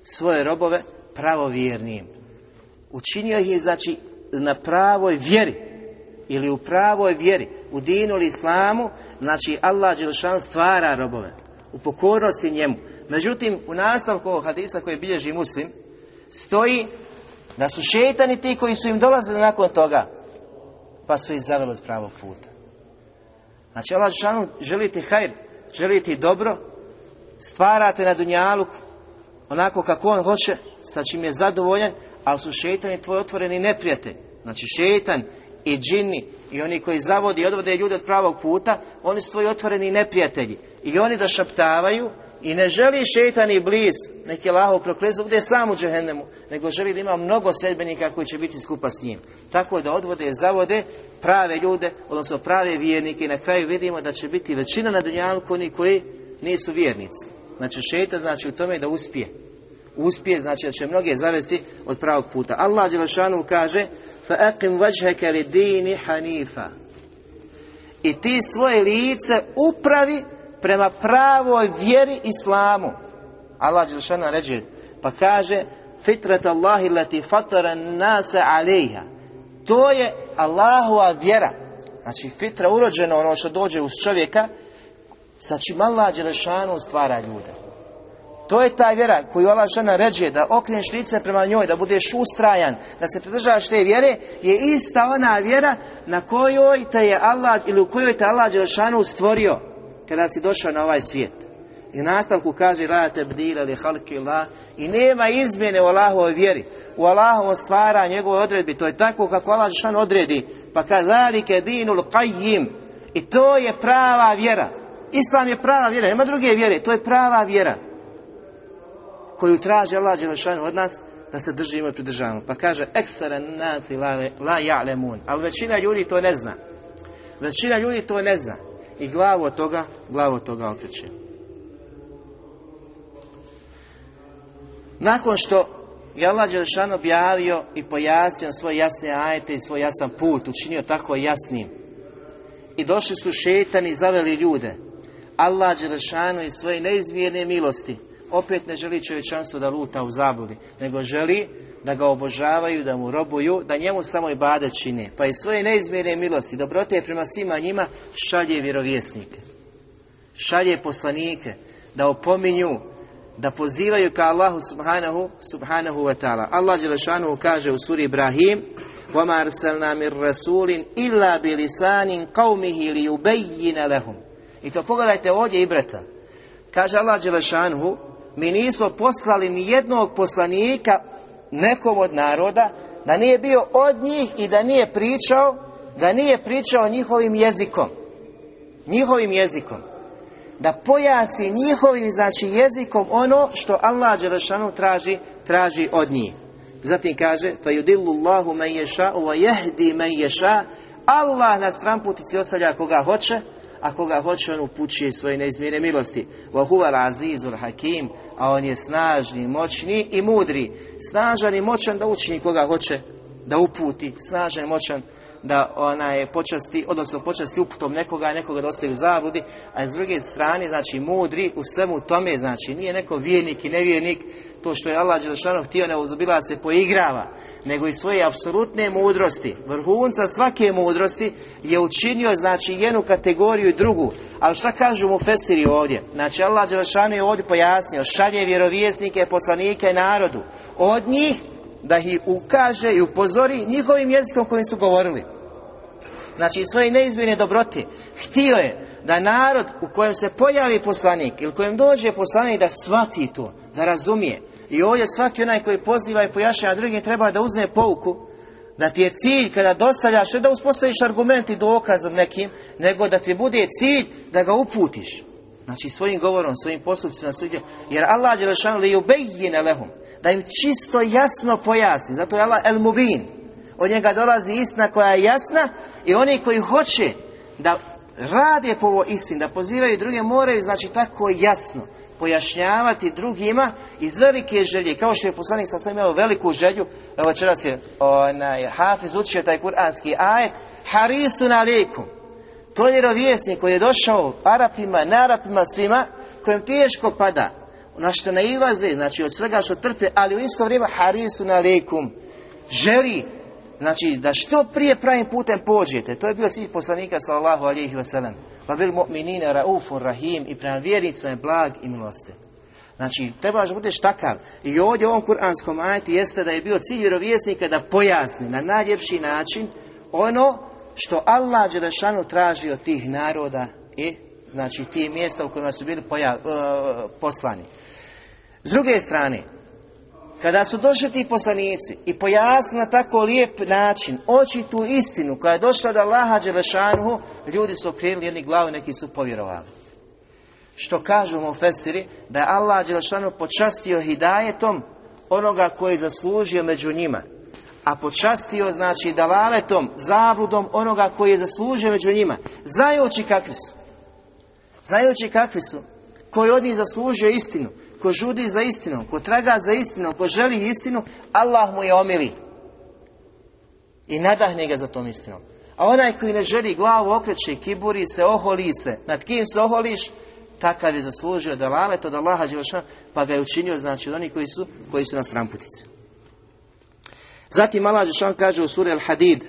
svoje robove pravovjernim. Učinio ih znači na pravoj vjeri ili u pravoj vjeri. U dinu ili islamu znači Allah Đelešan stvara robove u pokornosti njemu. Međutim u nastavku hadisa koji bilježi muslim stoji da su šetani ti koji su im dolazili nakon toga pa su ih zaveli od pravog puta. Znači Allah želite hajr, želite dobro, stvarate na dunjaluku onako kako on hoće, sa čim je zadovoljan, ali su šetani tvoj otvoreni neprijatelj. Znači šetan i džini i oni koji zavodi i odvode ljude od pravog puta, oni su tvoji otvoreni neprijatelji. I oni da šaptavaju i ne želi šetani bliz neki Allahov proklezu bude sam u džehennemu, nego želi da ima mnogo sedbenika koji će biti skupa s njim. Tako da odvode, zavode prave ljude, odnosno prave vjernike i na kraju vidimo da će biti većina na dunjalku oni koji nisu vjernici. Znači šetan znači u tome da uspije. Uspije znači da će mnoge zavesti od pravog puta. Allah Đelešanu kaže فَأَقِمْ وَجْهَكَ لِدِينِ حَنِيفًا I ti svoje lice upravi prema pravoj vjeri islamu. Allah Đelšana ređe, pa kaže fitrat Allahi lati fatara nase alejha. To je Allahova vjera. Znači fitra urođeno ono što dođe uz čovjeka sa čim Allah Đelšanu stvara ljude. To je ta vjera koju Allah žena ređe da okreneš lice prema njoj, da budeš ustrajan, da se pridržavaš te vjere, je ista ona vjera na kojoj te je Allah ili u kojoj te Allah Đelšanu stvorio kada si došao na ovaj svijet. I nastavku kaže la tebdila li halki la i nema izmjene u Allahovoj vjeri, u Allahovom stvara njegove odredbi, to je tako kako Allah šan odredi, pa kazalike dinul qayyim i to je prava vjera. Islam je prava vjera, nema druge vjere, to je prava vjera koju traži Allah Đelešanu od nas da se držimo i pridržavamo. Pa kaže, la, la. Ali većina ljudi to ne zna. Većina ljudi to ne zna i glavu toga, glavu toga okreće. Nakon što je Allah Đelšan objavio i pojasnio svoje jasne ajete i svoj jasan put, učinio tako jasnim. I došli su šetani i zaveli ljude. Allah Đelšanu i svoje neizmjerne milosti opet ne želi čovječanstvo da luta u zabludi, nego želi da ga obožavaju, da mu robuju, da njemu samo i bade čine. Pa i svoje neizmjerne milosti, dobrote prema svima njima šalje vjerovjesnike. Šalje poslanike da opominju, da pozivaju ka Allahu subhanahu, subhanahu wa ta'ala. Allah Đelešanu kaže u suri Ibrahim وَمَا أَرْسَلْنَا مِنْ رَسُولٍ إِلَّا بِلِسَانٍ قَوْمِهِ لِيُبَيِّنَ لَهُمْ I to pogledajte ovdje Ibreta. Kaže Allah Đelešanu mi nismo poslali ni jednog poslanika nekom od naroda da nije bio od njih i da nije pričao da nije pričao njihovim jezikom. Njihovim jezikom. Da pojasi njihovim znači jezikom ono što Allah Đelešanu traži traži od njih. Zatim kaže Allahu yasha wa yahdi man yasha Allah na stramputici ostavlja koga hoće a koga hoće on upućuje svoje neizmjene milosti. Wa huwa azizul hakim, a on je snažni, moćni i mudri. Snažan i moćan da učini koga hoće da uputi, snažan i moćan da ona je počasti, odnosno počasti uputom nekoga, nekoga da ostaje u zabludi, a s druge strane, znači mudri u svemu tome, znači nije neko vjernik i nevjernik, to što je Allah Đelešanu htio ne uzbila se poigrava, nego i svoje apsolutne mudrosti, vrhunca svake mudrosti je učinio znači jednu kategoriju i drugu. Ali šta kažu mu Fesiri ovdje? Znači Allah Đelešanu je ovdje pojasnio, šalje vjerovjesnike, poslanike narodu. Od njih da ih ukaže i upozori njihovim jezikom kojim su govorili. Znači svoje neizmjene dobrote htio je da narod u kojem se pojavi poslanik ili kojem dođe poslanik da shvati to, da razumije. I ovdje svaki onaj koji poziva i pojašnjava drugim treba da uzme pouku da ti je cilj kada dostavljaš, ne da uspostaviš argument i dokaz nekim, nego da ti bude cilj da ga uputiš. Znači svojim govorom, svojim postupcima, svojim Jer Allah Đelešanu li ubejjine lehum. Da im čisto jasno pojasni. Zato je Allah el mubin. Od njega dolazi istina koja je jasna i oni koji hoće da rade po ovo istini, da pozivaju druge moraju, znači tako jasno pojašnjavati drugima iz velike želje. Kao što je poslanik sa sam imao veliku želju, evo večeras je onaj, Hafiz učio taj kuranski ajet, harisun alikum. To je vjerovjesnik koji je došao Arapima, Arapima, svima, kojem teško pada, na što ne ilaze, znači od svega što trpe, ali u isto vrijeme harisun alikum. Želi Znači, da što prije pravim putem pođete. To je bio cilj poslanika sallallahu alihi wasallam. Pa bil mu'minine raufun rahim i prema vjernicima je blag i milosti. Znači, trebaš da budeš takav. I ovdje u ovom kuranskom ajeti jeste da je bio cilj vjerovjesnika da pojasni na najljepši način ono što Allah Đelešanu traži od tih naroda i znači tih mjesta u kojima su bili pojav, uh, poslani. S druge strane, kada su došli ti poslanici i pojasnili na tako lijep način očitu istinu koja je došla od Allaha Đelešanuhu, ljudi su okrenuli jedni glavu, neki su povjerovali. Što kažu mu Fesiri, da je Allah Đelešanu počastio hidajetom onoga koji je zaslužio među njima. A počastio znači dalaletom, zabludom onoga koji je zaslužio među njima. Znajući kakvi su. Znajući kakvi su. Koji od njih zaslužio istinu ko žudi za istinom, ko traga za istinom, ko želi istinu, Allah mu je omili. I nadahne ga za tom istinom. A onaj koji ne želi glavu okreće, kiburi se, oholi se. Nad kim se oholiš? Takav je zaslužio da lalet od Allaha Đelešana, pa ga je učinio, znači, od onih koji su, koji su na stramputici. Zatim Allah Đelešan kaže u suri Al-Hadid,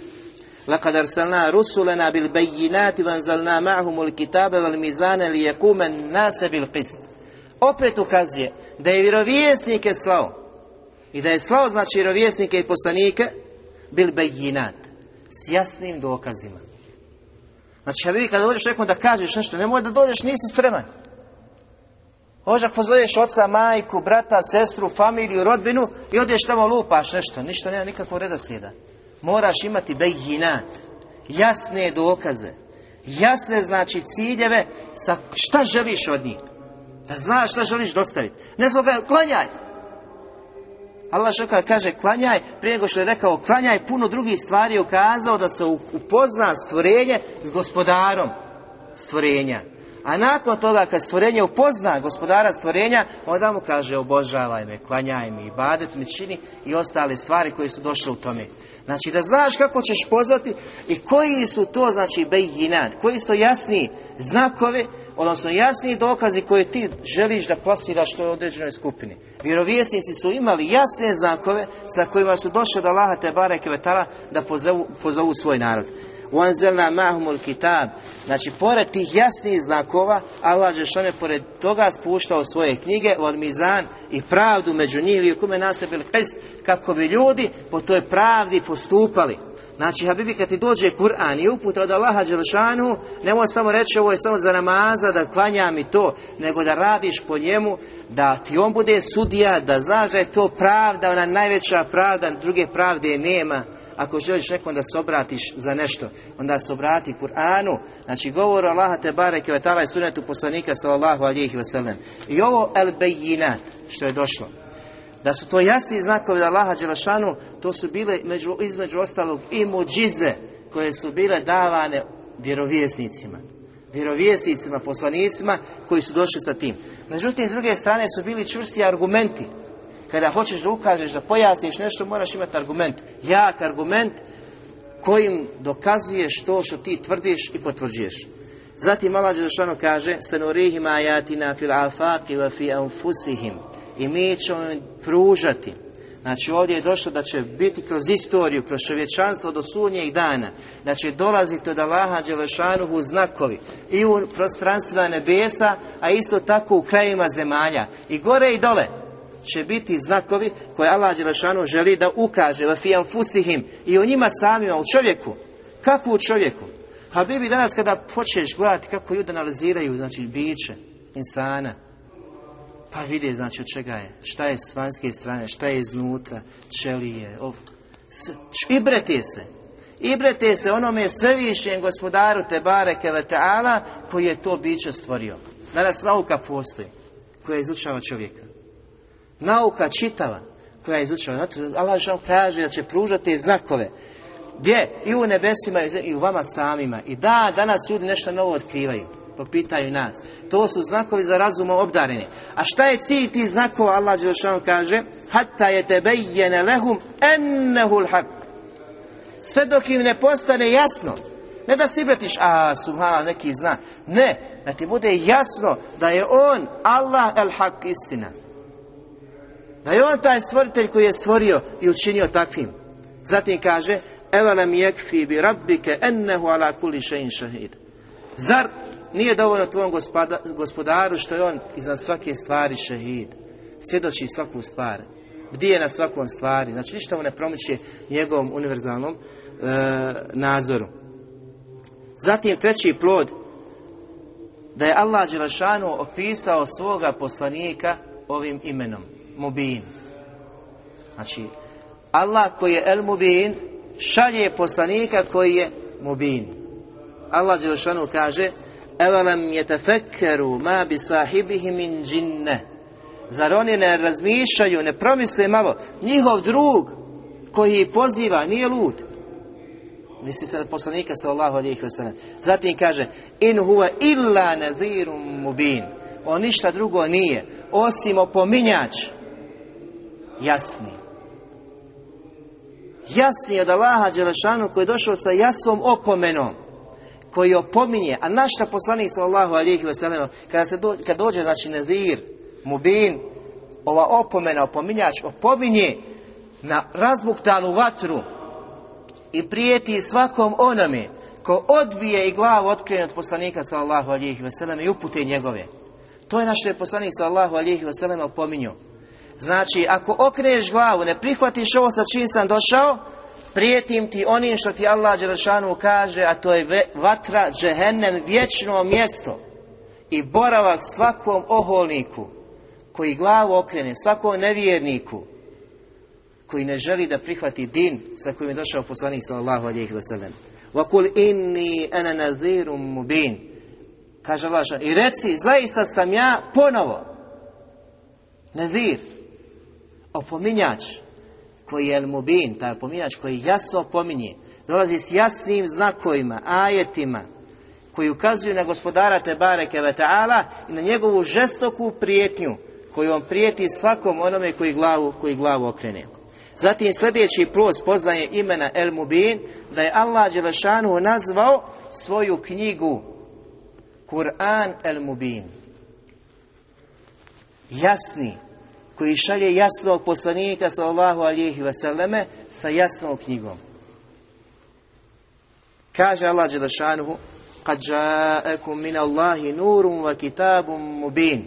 لقد أرسلنا رسلنا بالبينات وأنزلنا معهم الكتاب والميزان ليقوم الناس بالقسط opet ukazuje da je vjerovjesnike slao i da je slao znači vjerovjesnike i poslanike bil bejinat s jasnim dokazima. Znači, ja vidi kada dođeš nekom da kažeš nešto, nemoj da dođeš, nisi spreman. Hoće pozoveš oca, majku, brata, sestru, familiju, rodbinu i odeš tamo lupaš nešto, ništa nema nikakvog redoslijeda. Moraš imati bejinat, jasne dokaze, jasne znači ciljeve sa šta želiš od njih. Da znaš šta želiš dostaviti. Ne zbog ga, klanjaj. Allah što kaže klanjaj, prije nego što je rekao klanjaj, puno drugih stvari je ukazao da se upozna stvorenje s gospodarom stvorenja. A nakon toga kad stvorenje upozna gospodara stvorenja, onda mu kaže obožavaj me, klanjaj mi, badet mi čini i ostale stvari koje su došle u tome. Znači da znaš kako ćeš pozvati i koji su to znači bejinat, koji su to jasni znakovi odnosno jasni dokazi koje ti želiš da plasiraš toj određenoj skupini. Vjerovjesnici su imali jasne znakove sa kojima su došli do Allaha te bareke vetala da pozovu, pozovu svoj narod. Uanzelna mahumul kitab. Znači, pored tih jasnih znakova, Allah Žešane pored toga spuštao svoje knjige, od mizan i pravdu među njih, ili kume nasebil kako bi ljudi po toj pravdi postupali. Znači, Habibi, kad ti dođe Kur'an i uputa od Allaha Đelšanu, nemoj samo reći ovo je samo za namaza, da klanjam i to, nego da radiš po njemu, da ti on bude sudija, da znaš to pravda, ona najveća pravda, druge pravde nema. Ako želiš nekom da se obratiš za nešto, onda se obrati Kur'anu, znači govor Allaha te bareke ve sunetu poslanika sallallahu alihi wasallam. I ovo el bejinat, što je došlo da su to jasni znakovi da Allaha Đelešanu, to su bile među, između ostalog i muđize koje su bile davane vjerovjesnicima. Vjerovjesnicima, poslanicima koji su došli sa tim. Međutim, s druge strane su bili čvrsti argumenti. Kada hoćeš da ukažeš, da pojasniš nešto, moraš imati argument. Jak argument kojim dokazuješ to što ti tvrdiš i potvrđuješ. Zatim Allah Đelešanu kaže Sanurihim ajatina fil afaqi wa fi anfusihim i mi ćemo pružati. Znači ovdje je došlo da će biti kroz istoriju, kroz čovječanstvo do sunnjeg dana, da će dolaziti od Allaha Đelešanuhu znakovi i u prostranstvima nebesa, a isto tako u krajima zemalja. I gore i dole će biti znakovi koje Allah Đelešanu želi da ukaže fusihim i u njima samima, u čovjeku. Kako u čovjeku? A Bibi danas kada počneš gledati kako ljudi analiziraju, znači, biće, insana, pa vidi, znači, od čega je, šta je s vanjske strane, šta je iznutra, čelije, ov... Ibrete se. Ibrete se onome svevišnjem gospodaru Tebare Keveteala koji je to biće stvorio. Danas nauka postoji koja izučava čovjeka. Nauka čitava koja izučava. Zato Allah kaže da će pružati znakove. Gdje? I u nebesima i u vama samima. I da, danas ljudi nešto novo otkrivaju. Po pitanju nas. To su znakovi za razumom obdareni. A šta je cilj tih znakova? Allah kaže Hatta je tebejjene lehum ennehul hak. Sve dok im ne postane jasno. Ne da si bratiš, a subhala neki zna. Ne, da ti bude jasno da je on Allah el hak istina. Da je on taj stvoritelj koji je stvorio i učinio takvim. Zatim kaže, Evelem jekfi bi rabbike ennehu ala kuli šein šahid. Zar nije dovoljno tvojom gospodaru što je on iznad svake stvari šehid. Svjedoči svaku stvar. Gdje je na svakom stvari. Znači ništa mu ne promiče njegovom univerzalnom e, nadzoru. Zatim treći plod da je Allah Đelešanu opisao svoga poslanika ovim imenom. Mubin. Znači, Allah koji je El Mubin šalje poslanika koji je Mubin. Allah Đelešanu kaže Evelem je ma bi sahibihi min džinne. Zar oni ne razmišljaju, ne promisle malo, njihov drug koji poziva, nije lud. Misli se na poslanika sallallahu alejhi ve sellem. Zatim kaže: "In huwa illa nadhirun mubin." On ništa drugo nije osim opominjač jasni. Jasni od Allaha Đelešanu koji je došao sa jasnom opomenom koji opominje, a našta poslanik sallallahu alejhi ve sellem kada se do, kad dođe znači nadhir mubin ova opomena opominjač opominje na razbuktanu vatru i prijeti svakom onome ko odbije i glavu otkrene od poslanika sallallahu alihi wasallam i upute njegove. To je naš poslanik sallallahu alihi wasallam opominju. Znači, ako okreneš glavu, ne prihvatiš ovo sa čim sam došao, prijetim ti onim što ti Allah Đelešanu kaže, a to je vatra, džehennem, vječno mjesto i boravak svakom oholniku koji glavu okrene, svakom nevjerniku, koji ne želi da prihvati din sa kojim je došao poslanik sallallahu alejhi ve sellem. Wa kul inni ana nadhirun mubin. Kaže Allah i reci zaista sam ja ponovo nadhir opominjač koji je mubin, taj opominjač koji jasno opominje, dolazi s jasnim znakovima, ajetima, koji ukazuju na gospodara Tebareke ve Ta'ala i na njegovu žestoku prijetnju koju on prijeti svakom onome koji glavu, koji glavu okrene. Zatim sljedeći plus poznaje imena El Mubin, da je Allah Đelešanu nazvao svoju knjigu Kur'an El Mubin. Jasni, koji šalje jasnog poslanika sallallahu alihi vseleme sa jasnom knjigom. Kaže Allah Đelešanu kad ja'akum min Allahi nurum wa kitabum mubin.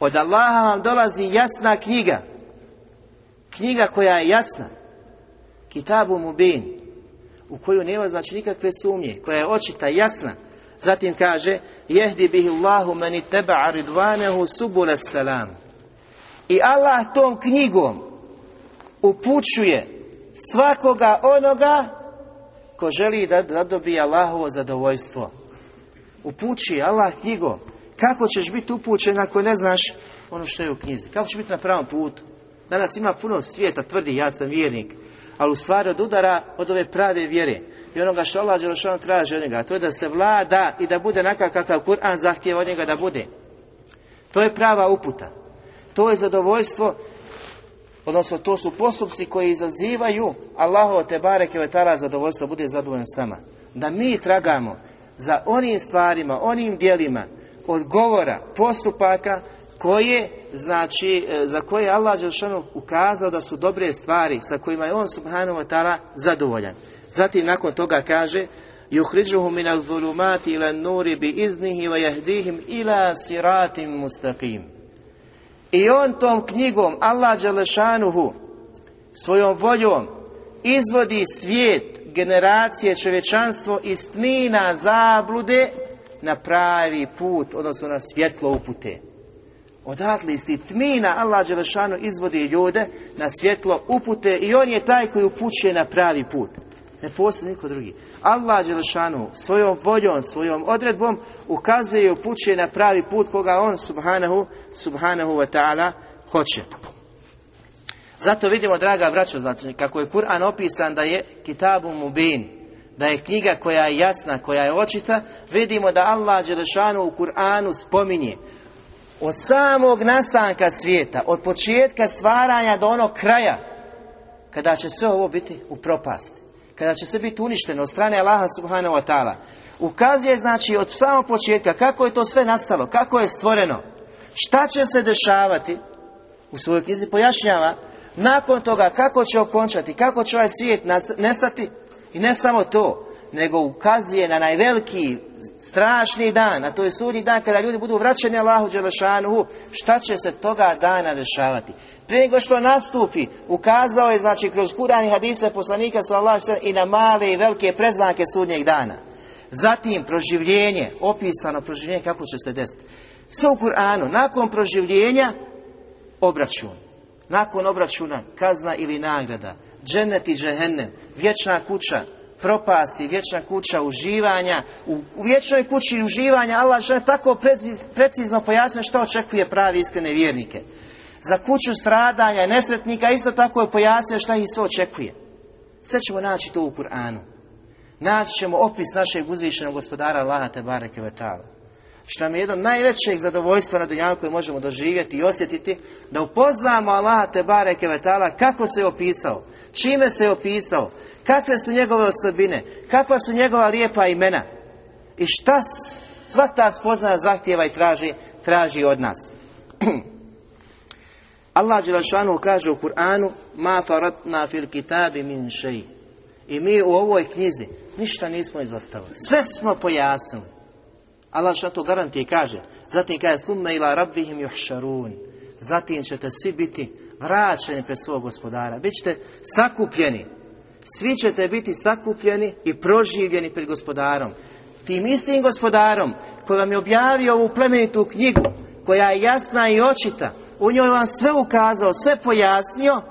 Od Allaha vam dolazi jasna knjiga knjiga koja je jasna, Kitabu Mubin, u koju nema znači nikakve sumnje, koja je očita, jasna. Zatim kaže, jehdi bihi Allahu meni teba ridvanehu subule salam. I Allah tom knjigom upućuje svakoga onoga ko želi da zadobije Allahovo zadovoljstvo. Upućuje Allah knjigom. Kako ćeš biti upućen ako ne znaš ono što je u knjizi? Kako će biti na pravom putu? Danas ima puno svijeta, tvrdi ja sam vjernik, ali u stvari od udara od ove prave vjere i onoga što Allah Đelešanu traži od njega, to je da se vlada i da bude onakav kakav Kur'an zahtjeva od njega da bude. To je prava uputa. To je zadovoljstvo, odnosno to su postupci koji izazivaju Allahovo te bareke vetara zadovoljstvo bude zadovoljan sama. Da mi tragamo za onim stvarima, onim dijelima od govora, postupaka koje, znači, e, za koje je Allah Đelšanu ukazao da su dobre stvari sa kojima je on subhanahu wa ta'ala zadovoljan. Zatim nakon toga kaže yukhrijuhu min al-zulumati ila an-nuri bi iznihi wa yahdihim ila siratim mustaqim. I on tom knjigom Allah Đelešanuhu svojom voljom izvodi svijet, generacije, čovječanstvo iz tmina zablude na pravi put, odnosno na svjetlo upute. Odatle iz tmina Allah Đelešanu izvodi ljude na svjetlo upute i on je taj koji upućuje na pravi put. Ne postoji niko drugi. Allah Đelešanu svojom voljom, svojom odredbom ukazuje i upućuje na pravi put koga on subhanahu, subhanahu wa ta'ala hoće. Zato vidimo, draga braćo, znači, kako je Kur'an opisan da je kitabu mubin, da je knjiga koja je jasna, koja je očita, vidimo da Allah Đelešanu u Kur'anu spominje od samog nastanka svijeta, od početka stvaranja do onog kraja, kada će sve ovo biti u propasti, kada će sve biti uništeno od strane Allaha subhanahu wa ta'ala, ukazuje znači od samog početka kako je to sve nastalo, kako je stvoreno, šta će se dešavati, u svojoj knjizi pojašnjava, nakon toga kako će okončati, kako će ovaj svijet nestati. I ne samo to, nego ukazuje na najveliki strašni dan, a to je sudnji dan kada ljudi budu vraćeni Allahu Đelešanuhu, šta će se toga dana dešavati. Prije nego što nastupi, ukazao je znači kroz Kurani hadise poslanika sallallahu i na male i velike preznake sudnjeg dana. Zatim proživljenje, opisano proživljenje kako će se desiti. Sve u Kur'anu, nakon proživljenja obračun. Nakon obračuna kazna ili nagrada, džennet i džehennem, vječna kuća, propasti, vječna kuća uživanja, u vječnoj kući uživanja Allah je tako precizno pojasnio što očekuje pravi iskrene vjernike. Za kuću stradanja nesretnika isto tako je pojasnio šta ih sve očekuje. Sve ćemo naći to u Kur'anu. Naći ćemo opis našeg uzvišenog gospodara Allaha te bareke što nam je jedno najvećeg zadovoljstva na dunjalu koje možemo doživjeti i osjetiti, da upoznamo Allaha te bareke vetala kako se je opisao, čime se je opisao, kakve su njegove osobine, kakva su njegova lijepa imena i šta sva ta spoznaja zahtjeva i traži, traži od nas. Allah Đelešanu kaže u Kur'anu ma faratna fil kitabi min šeji. I mi u ovoj knjizi ništa nismo izostavili. Sve smo pojasnili. Allah što to garantije kaže. Zatim kaže thumme ila rabbihim yuhsharun. Zatim ćete svi biti vraćeni pred svog gospodara. Bićete sakupljeni. Svi ćete biti sakupljeni i proživljeni pred gospodarom. Tim istim gospodarom koji vam je objavio ovu plemenitu knjigu, koja je jasna i očita, u njoj vam sve ukazao, sve pojasnio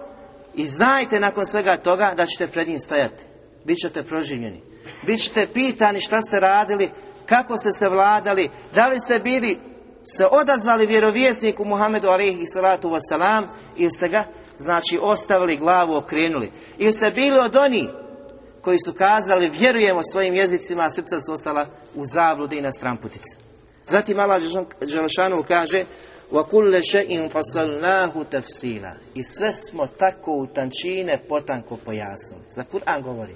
i znajte nakon svega toga da ćete pred njim stajati. Bićete proživljeni. Bićete pitani šta ste radili, kako ste se vladali, da li ste bili se odazvali vjerovjesniku Muhammedu alaihi salatu wasalam ili ste ga znači ostavili glavu okrenuli ili ste bili od onih koji su kazali vjerujemo svojim jezicima a srca su ostala u zabludi i na stramputice zatim Allah Želešanu kaže وَكُلَّ شَيْءٍ فَصَلْنَاهُ تَفْسِيلًا I sve smo tako u tančine potanko pojasnili. Za Kur'an govori.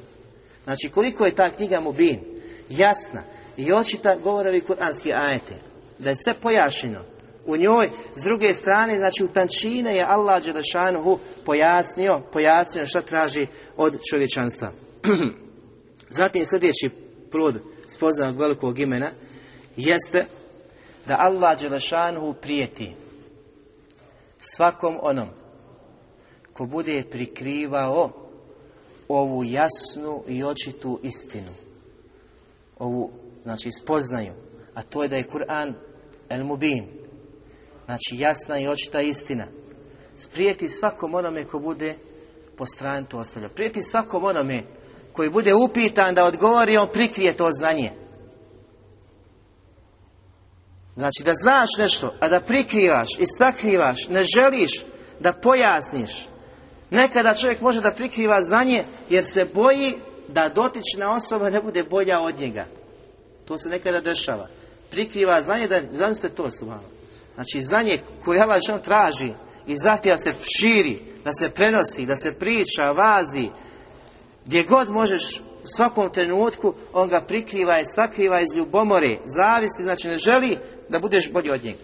Znači koliko je ta knjiga mubin, jasna, i očita govorovi kuranski ajete. Da je sve pojašnjeno. U njoj, s druge strane, znači u tančine je Allah Đelešanuhu pojasnio, pojasnio šta traži od čovječanstva. Zatim sljedeći plod spoznanog velikog imena jeste da Allah Đelešanuhu prijeti svakom onom ko bude prikrivao ovu jasnu i očitu istinu. Ovu znači spoznaju, a to je da je Kur'an el mubin, znači jasna i očita istina. Sprijeti svakom onome ko bude po strani to ostavlja. Prijeti svakom onome koji bude upitan da odgovori, on prikrije to znanje. Znači da znaš nešto, a da prikrivaš i sakrivaš, ne želiš da pojasniš. Nekada čovjek može da prikriva znanje jer se boji da dotična osoba ne bude bolja od njega. To se nekada dešava. Prikriva znanje da, zamislite to su malo. Znači znanje koje Allah traži i zahtjeva se širi, da se prenosi, da se priča, vazi, gdje god možeš u svakom trenutku, on ga prikriva i sakriva iz ljubomore, zavisti, znači ne želi da budeš bolji od njega.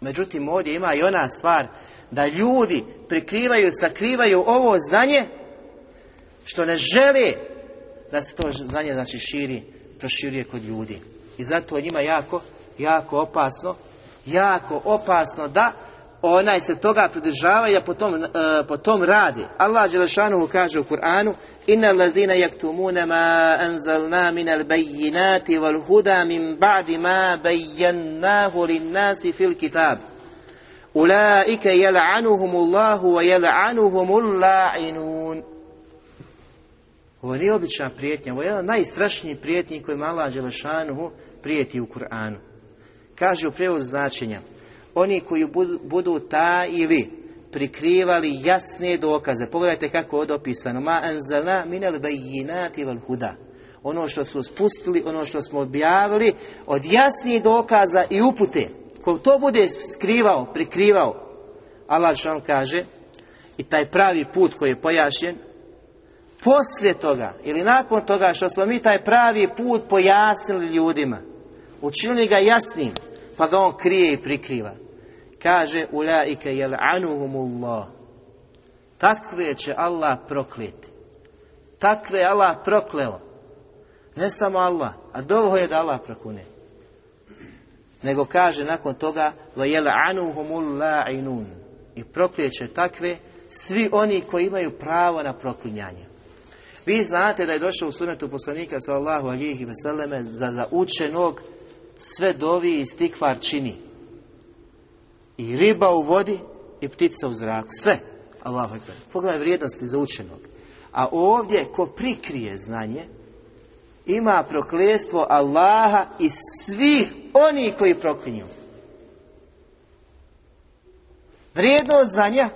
Međutim, ovdje ima i ona stvar da ljudi prikrivaju, sakrivaju ovo znanje što ne žele da se to znanje znači širi, proširuje kod ljudi. I zato je njima jako, jako opasno, jako opasno da onaj se toga pridržava i da po tom, uh, po tom radi. Allah Đelešanuhu kaže u Kur'anu Inna lazina jaktumuna ma anzalna min al bajinati wal huda min ba'di ma bajannahu lin nasi fil kitab. Ulaike jel'anuhumullahu wa jel'anuhumul la'inun. Ovo nije obična prijetnja, ovo je jedan najstrašniji prijetnji koji Allah Đelešanuhu prijeti u Kur'anu. Kaže u prijevodu značenja, oni koji budu ta ili prikrivali jasne dokaze. Pogledajte kako je opisano. Ma anzalna minel bajinati val huda. Ono što smo spustili, ono što smo objavili od jasnih dokaza i upute. Ko to bude skrivao, prikrivao, Allah što kaže, i taj pravi put koji je pojašnjen, poslije toga ili nakon toga što smo mi taj pravi put pojasnili ljudima, učinili ga jasnim, pa ga on krije i prikriva. Kaže, ulaike jel anuhumullah. Takve će Allah prokleti. Takve Allah prokleo. Ne samo Allah, a dovoljno je da Allah prokune. Nego kaže nakon toga, jel anuhumullah inun. I proklijeće takve svi oni koji imaju pravo na proklinjanje. Vi znate da je došao u sunetu poslanika sallallahu alihi veseleme za, za učenog sve dovi i stikvar čini. I riba u vodi i ptica u zraku. Sve. Allahu ekber. Pogledaj vrijednosti za učenog. A ovdje ko prikrije znanje ima proklestvo Allaha i svih oni koji proklinju. Vrijednost znanja,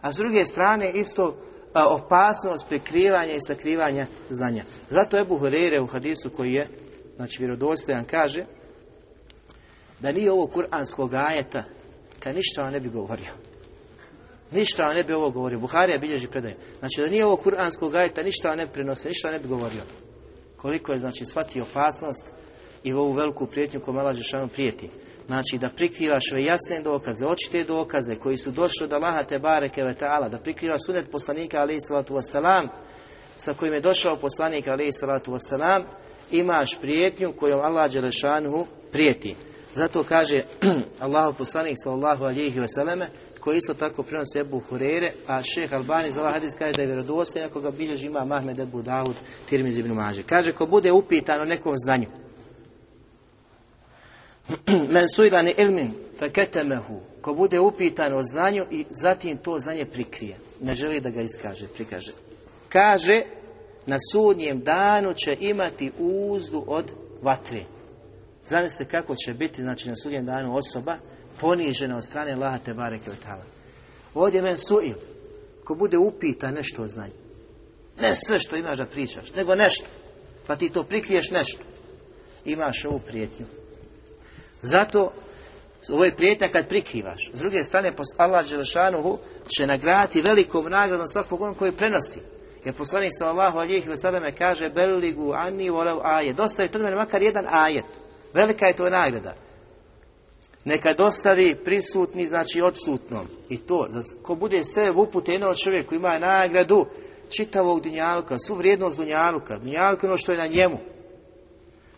a s druge strane isto opasnost prikrivanja i sakrivanja znanja. Zato Ebu Hureyre u hadisu koji je, znači vjerodostojan, kaže da nije ovo kuranskog ajeta, kad ništa vam ne bi govorio. Ništa vam ne bi ovo govorio. Buharija bilježi predaje. Znači da nije ovo kuranskog ajeta, ništa vam ne prenose, ništa ne bi govorio. Koliko je, znači, shvati opasnost i ovu veliku prijetnju koju Mala Žešanu prijeti. Znači da prikrivaš ove jasne dokaze, očite dokaze koji su došli od Allaha te bareke ve ta'ala, da prikrivaš sunet poslanika alaihi salatu wasalam, sa kojim je došao poslanik alaihi salatu wasalam, imaš prijetnju kojom Allah Đelešanuhu prijeti. Zato kaže Allahu poslanik sallallahu alaihi wasalame, koji isto tako prenosi Ebu Hurere, a šeh Albani za ovaj hadis kaže da je vjerodostojan ako ga bilježi ima Mahmed Ebu Dawud Tirmiz ibn Mađe. Kaže, ko bude upitan o nekom znanju, men suilani ilmin feketemehu ko bude upitan o znanju i zatim to znanje prikrije. Ne želi da ga iskaže, prikaže. Kaže na sudnjem danu će imati uzdu od vatre. Zamislite kako će biti znači na sudnjem danu osoba ponižena od strane Allaha te bareke ovdje men suil. Ko bude upitan nešto o znanju. Ne sve što imaš da pričaš nego nešto. Pa ti to prikriješ nešto. Imaš ovu prijetnju zato ovo je prijetnja kad prikrivaš. S druge strane, Allah Đelešanuhu će nagraditi velikom nagradom svakog onog koji prenosi. Jer poslanik sallallahu alihi me kaže Beligu ani volev ajet. Dostavi to mene makar jedan ajet. Velika je to nagrada. Neka dostavi prisutni, znači odsutnom. I to, ko bude sve upute jednog čovjek koji ima nagradu čitavog dunjaluka, svu vrijednost dunjaluka, dunjaluka ono što je na njemu.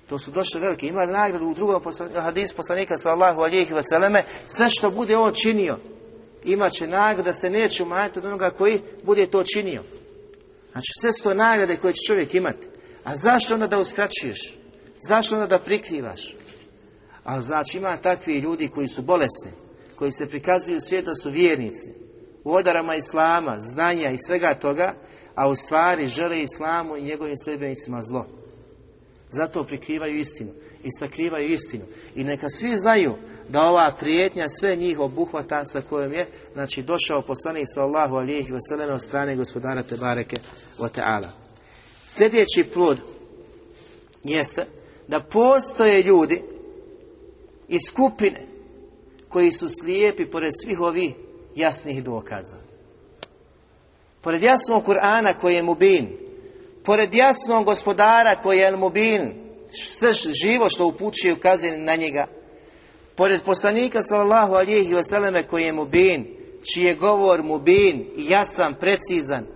To su došle velike. Ima nagradu u drugom hadisu poslanika sallahu alijih vseleme. Sve što bude on činio, imat će nagradu da se neće umanjiti od onoga koji bude to činio. Znači sve su to nagrade koje će čovjek imati. A zašto onda da uskraćuješ? Zašto onda da prikrivaš? A znači ima takvi ljudi koji su bolesni, koji se prikazuju svijet da su vjernici, u odarama islama, znanja i svega toga, a u stvari žele islamu i njegovim sljedbenicima zlo. Zato prikrivaju istinu i sakrivaju istinu. I neka svi znaju da ova prijetnja sve njih obuhvata sa kojom je znači došao poslanik sallahu alijih veselene od strane gospodara Tebareke wa ta'ala. Sljedeći plod jeste da postoje ljudi i skupine koji su slijepi pored svih ovih jasnih dokaza. Pored jasnog Kur'ana koji je mubin, pored jasnog gospodara koji je El-Mubin, sve živo što upućuje ukazuje na njega, pored poslanika sallallahu alihi wasallam koji je Mubin, čiji je govor Mubin i jasan, precizan,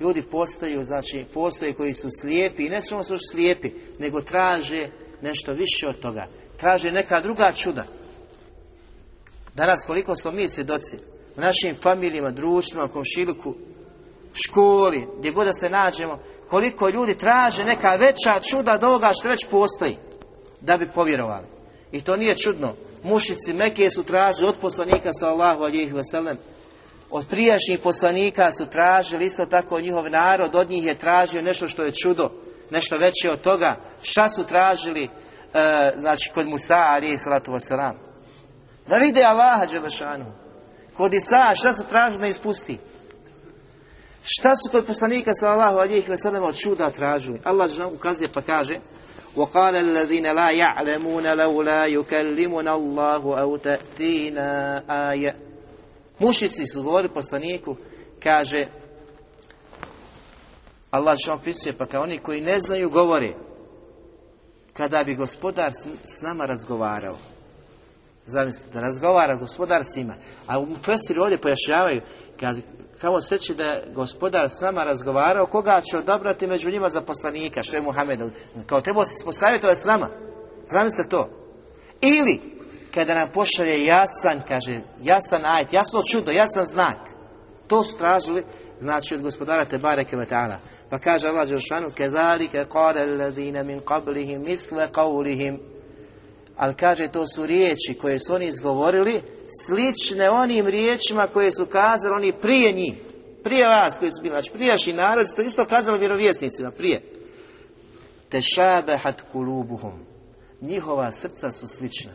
ljudi postaju, znači postoje koji su slijepi i ne samo su slijepi, nego traže nešto više od toga. Traže neka druga čuda. Danas koliko smo mi svjedoci u našim familijama, društvima, komšiluku, školi, gdje god da se nađemo, koliko ljudi traže neka veća čuda od ovoga što već postoji, da bi povjerovali. I to nije čudno. Mušici Mekije su tražili od poslanika sallahu alijih veselem, od prijašnjih poslanika su tražili, isto tako njihov narod, od njih je tražio nešto što je čudo, nešto veće od toga. Šta su tražili, e, znači, kod Musa, alijih salatu wasalam? Da vide Allaha Đelešanu. Kod Isa, šta su tražili da ispusti? Šta su kod poslanika sallallahu alejhi ve sellem od čuda tražili? Allah dželle ukazuje pa kaže: وقال الذين لا يعلمون لولا يكلمنا الله أو تأتينا آية Mušici su govorili poslaniku, kaže Allah što opisuje, pa kao oni koji ne znaju govore, kada bi gospodar s nama razgovarao. Zamislite, da razgovara gospodar s njima. A u Fesiri ovdje pojašnjavaju, kaže, kao seći da je gospodar s nama razgovarao, koga će odabrati među njima za poslanika, što je Muhammed. Kao trebao se posavjetovati s nama. Zamislite to. Ili, kada nam pošalje jasan, kaže, jasan ajet, jasno čudo, jasan znak. To su tražili, znači od gospodara Tebare Kevetala. Pa kaže Allah Đeršanu, kezalike kare min qablihim misle qaulihim. Ali kaže, to su riječi koje su oni izgovorili, slične onim riječima koje su kazali oni prije njih. Prije vas koji su bili, znači prijašnji narod, to isto kazali vjerovjesnicima prije. Tešabehat kulubuhum. Njihova srca su slična.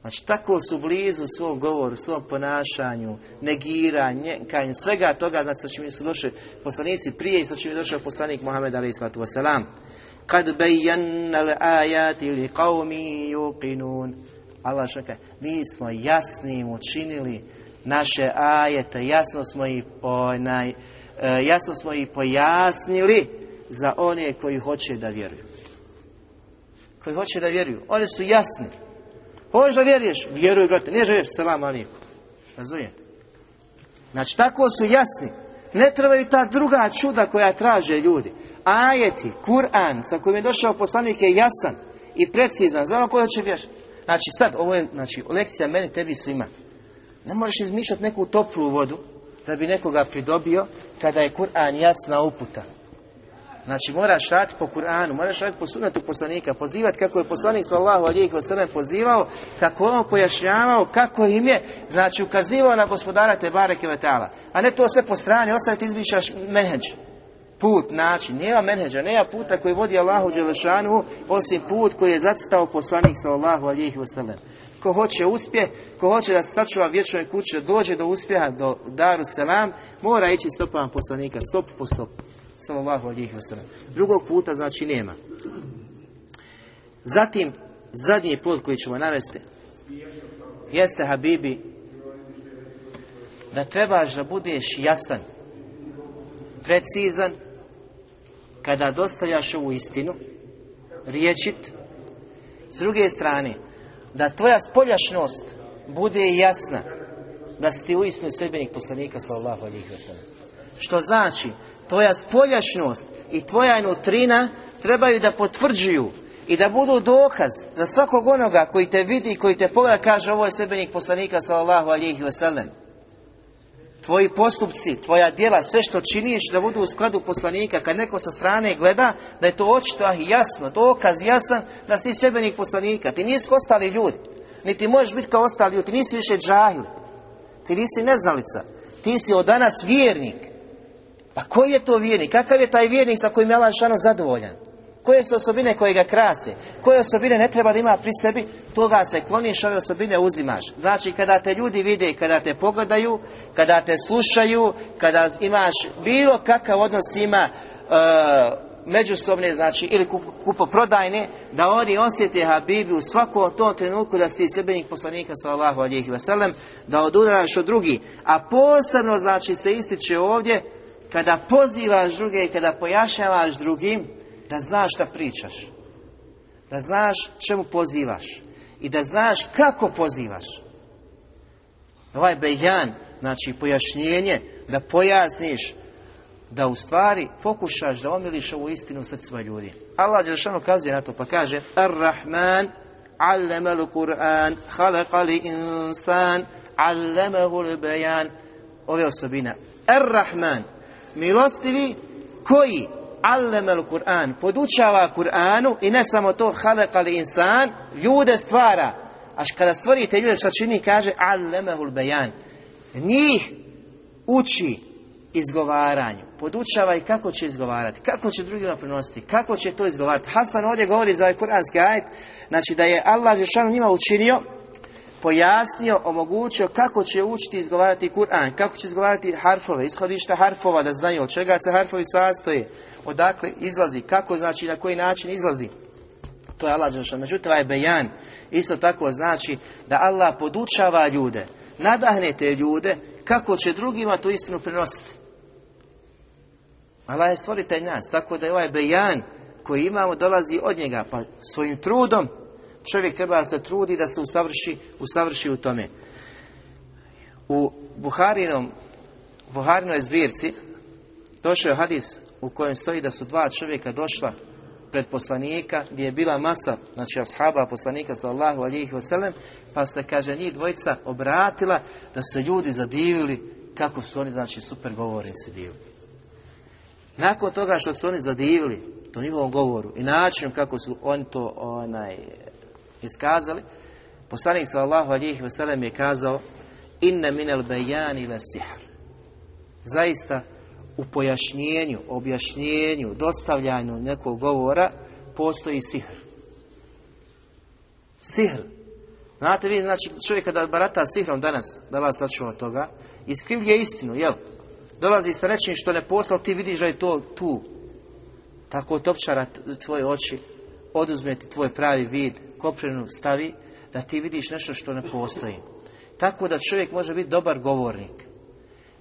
Znači, tako su blizu svom govoru, svom ponašanju, negiranju, svega toga, znači, sa čim su došli poslanici prije i sa čim je došao poslanik Muhammed alaih sallatu wasalam. Kad bejjanna l-ajati li qavmi yuqinun. Allah što mi smo jasnim učinili naše ajete, jasno smo ih, onaj, jasno smo ih pojasnili za one koji hoće da vjeruju. Koji hoće da vjeruju. Oni su jasni. Hoćeš da vjeruješ? Vjeruj, brate. Nije vjeruješ, salam aliku. Razumijete? Znači, tako su jasni. Ne trebaju ta druga čuda koja traže ljudi. Ajeti, Kur'an, sa kojim je došao poslanik je jasan i precizan. Znamo ko će vjerati. Znači, sad, ovo je znači, lekcija meni, tebi svima. Ne možeš izmišljati neku toplu vodu da bi nekoga pridobio kada je Kur'an jasna uputa. Znači moraš raditi po Kur'anu, moraš raditi po sunetu poslanika, pozivati kako je poslanik sallahu alijih wasallam pozivao, kako on pojašnjavao, kako im je, znači ukazivao na gospodara te bareke vetala. A ne to sve po strani, ostaviti izmišljaš menheđ. Put, način, nema menheđa, nema puta koji vodi Allahu Đelešanu, osim put koji je zacitao poslanik sallahu alijih wasallam. Ko hoće uspjeh, ko hoće da se sačuva vječnoj kući, dođe do uspjeha, do daru selam, mora ići stopama poslanika, stop po stopu sallallahu alihi wasallam. Drugog puta znači nema. Zatim, zadnji put koji ćemo navesti, jeste Habibi, da trebaš da budeš jasan, precizan, kada dostavljaš ovu istinu, riječit, s druge strane, da tvoja spoljašnost bude jasna, da si ti uistinu sebenik poslanika sallallahu alihi. Što znači, tvoja spoljašnost i tvoja nutrina trebaju da potvrđuju i da budu dokaz za svakog onoga koji te vidi i koji te pogleda kaže ovo je sebenik poslanika sallallahu alihi wasallam. Tvoji postupci, tvoja djela, sve što činiš da budu u skladu poslanika, kad neko sa strane gleda, da je to očito i jasno, dokaz jasan da si sebenik poslanika. Ti nisi ostali ljudi, niti možeš biti kao ostali ljudi, ti nisi više džahil, ti nisi neznalica, ti si od danas vjernik. Pa koji je to vjernik? Kakav je taj vjernik sa kojim je Allah zadovoljan? Koje su osobine koje ga krase? Koje osobine ne treba da ima pri sebi? Toga se kloniš, ove osobine uzimaš. Znači, kada te ljudi vide, kada te pogledaju, kada te slušaju, kada imaš bilo kakav odnos ima uh, međusobne, znači, ili kupoprodajne, da oni osjete Habibi u svakom tom trenutku da si ti sebenik poslanika sallallahu alihi wasallam, da odudaraš od drugi. A posebno, znači, se ističe ovdje, kada pozivaš druge i kada pojašnjavaš drugim, da znaš šta pričaš, da znaš čemu pozivaš i da znaš kako pozivaš. Ovaj bejan, znači pojašnjenje, da pojasniš, da u stvari pokušaš da omiliš ovu istinu srcima ljudi. Allah Đelšanu kazuje na to pa kaže Ar-Rahman Allamahu Kur'an Khalaqali insan Allamahu l-bejan. Ove osobine Ar-Rahman Milostivi koji allemel Kur'an podučava Kur'anu i ne samo to halekali insan ljude stvara. A kada stvorite ljude što čini? Kaže allemehul bejan. Njih uči izgovaranju. Podučava i kako će izgovarati kako će drugima prenositi kako će to izgovarati. Hasan ovdje govori za ovaj kuranski ajet znači da je Allah Žešanu njima učinio pojasnio, omogućio kako će učiti izgovarati Kur'an, kako će izgovarati harfove, ishodišta harfova, da znaju od čega se harfovi sastoje, odakle izlazi, kako znači, na koji način izlazi. To je Allah Đelšan. Međutim, ovaj bejan isto tako znači da Allah podučava ljude, nadahne te ljude kako će drugima tu istinu prenositi. Allah je stvoritelj nas, tako da je ovaj bejan koji imamo dolazi od njega, pa svojim trudom čovjek treba se trudi da se usavrši, usavrši u tome. U Buharinom, Buharinoj zbirci došao je hadis u kojem stoji da su dva čovjeka došla pred poslanika gdje je bila masa, znači ashaba poslanika sallahu alihi wasallam, pa se kaže njih dvojica obratila da su ljudi zadivili kako su oni znači super govornici bili. Nakon toga što su oni zadivili to njihovom govoru i načinom kako su oni to onaj iskazali, poslanik sallallahu alihi wasallam je kazao inna minel bejani la. Zaista u pojašnjenju, objašnjenju, dostavljanju nekog govora postoji sihr. Sihr. Znate vi, znači čovjek kada barata sihrom danas, da vas sačuva toga, iskrivljuje istinu, jel? Dolazi sa nečim što ne poslao, ti vidiš da je to tu. Tako topčara tvoje oči, oduzme ti tvoj pravi vid, koprenu stavi, da ti vidiš nešto što ne postoji. Tako da čovjek može biti dobar govornik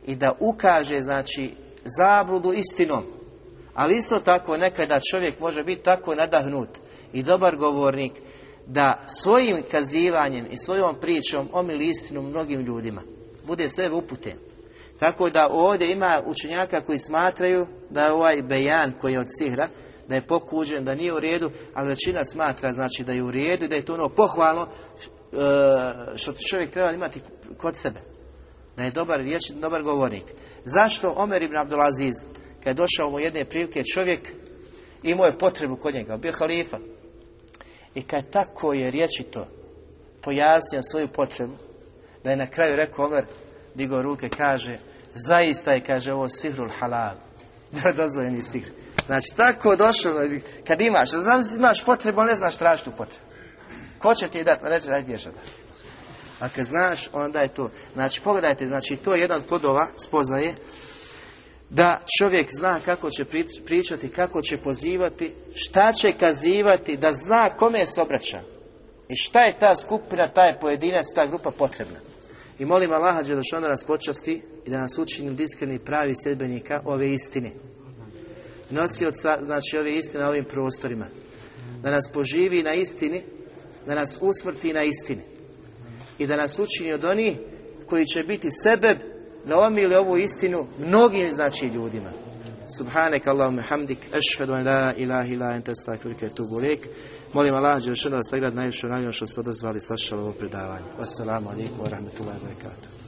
i da ukaže, znači, zabludu istinom. Ali isto tako nekada čovjek može biti tako nadahnut i dobar govornik da svojim kazivanjem i svojom pričom omili istinu mnogim ljudima. Bude sve upute. Tako da ovdje ima učenjaka koji smatraju da je ovaj bejan koji je od sihra, da je pokuđen, da nije u redu, ali većina smatra znači da je u redu i da je to ono pohvalno e, što čovjek treba imati kod sebe. Da je dobar riječ, dobar govornik. Zašto Omer ibn Abdulaziz, kad je došao mu jedne prilike, čovjek imao je potrebu kod njega, bio halifa. I kad tako je riječito pojasnio svoju potrebu, da je na kraju rekao Omer, digao ruke, kaže, zaista je, kaže, ovo sihrul halal. Da dozvoljeni sihr. Znači, tako došlo, kad imaš, znaš imaš potrebu, ne znaš tražiti tu potrebu. Ko će ti dati? Reći, daj bježa da. A kad znaš, onda je to. Znači, pogledajte, znači, to je jedan od plodova spoznaje, da čovjek zna kako će pričati, kako će pozivati, šta će kazivati, da zna kome se obraća. I šta je ta skupina, taj pojedinac, ta grupa potrebna. I molim Allaha da nas počasti i da nas učini diskreni pravi sedbenika ove istine nosioca, znači ove istine na ovim prostorima. Da nas poživi na istini, da nas usmrti na istini. I da nas učini od onih koji će biti sebe da omili ovu istinu mnogim, znači, ljudima. Subhanak Allahumma hamdik, ashhadu an la ilaha illa anta astaghfiruka wa. Molim Allah da da sagrad najviše nagradu što ste odazvali slušali ovo predavanje. Wassalamu alaikum wa rahmatullahi wa barakatuh.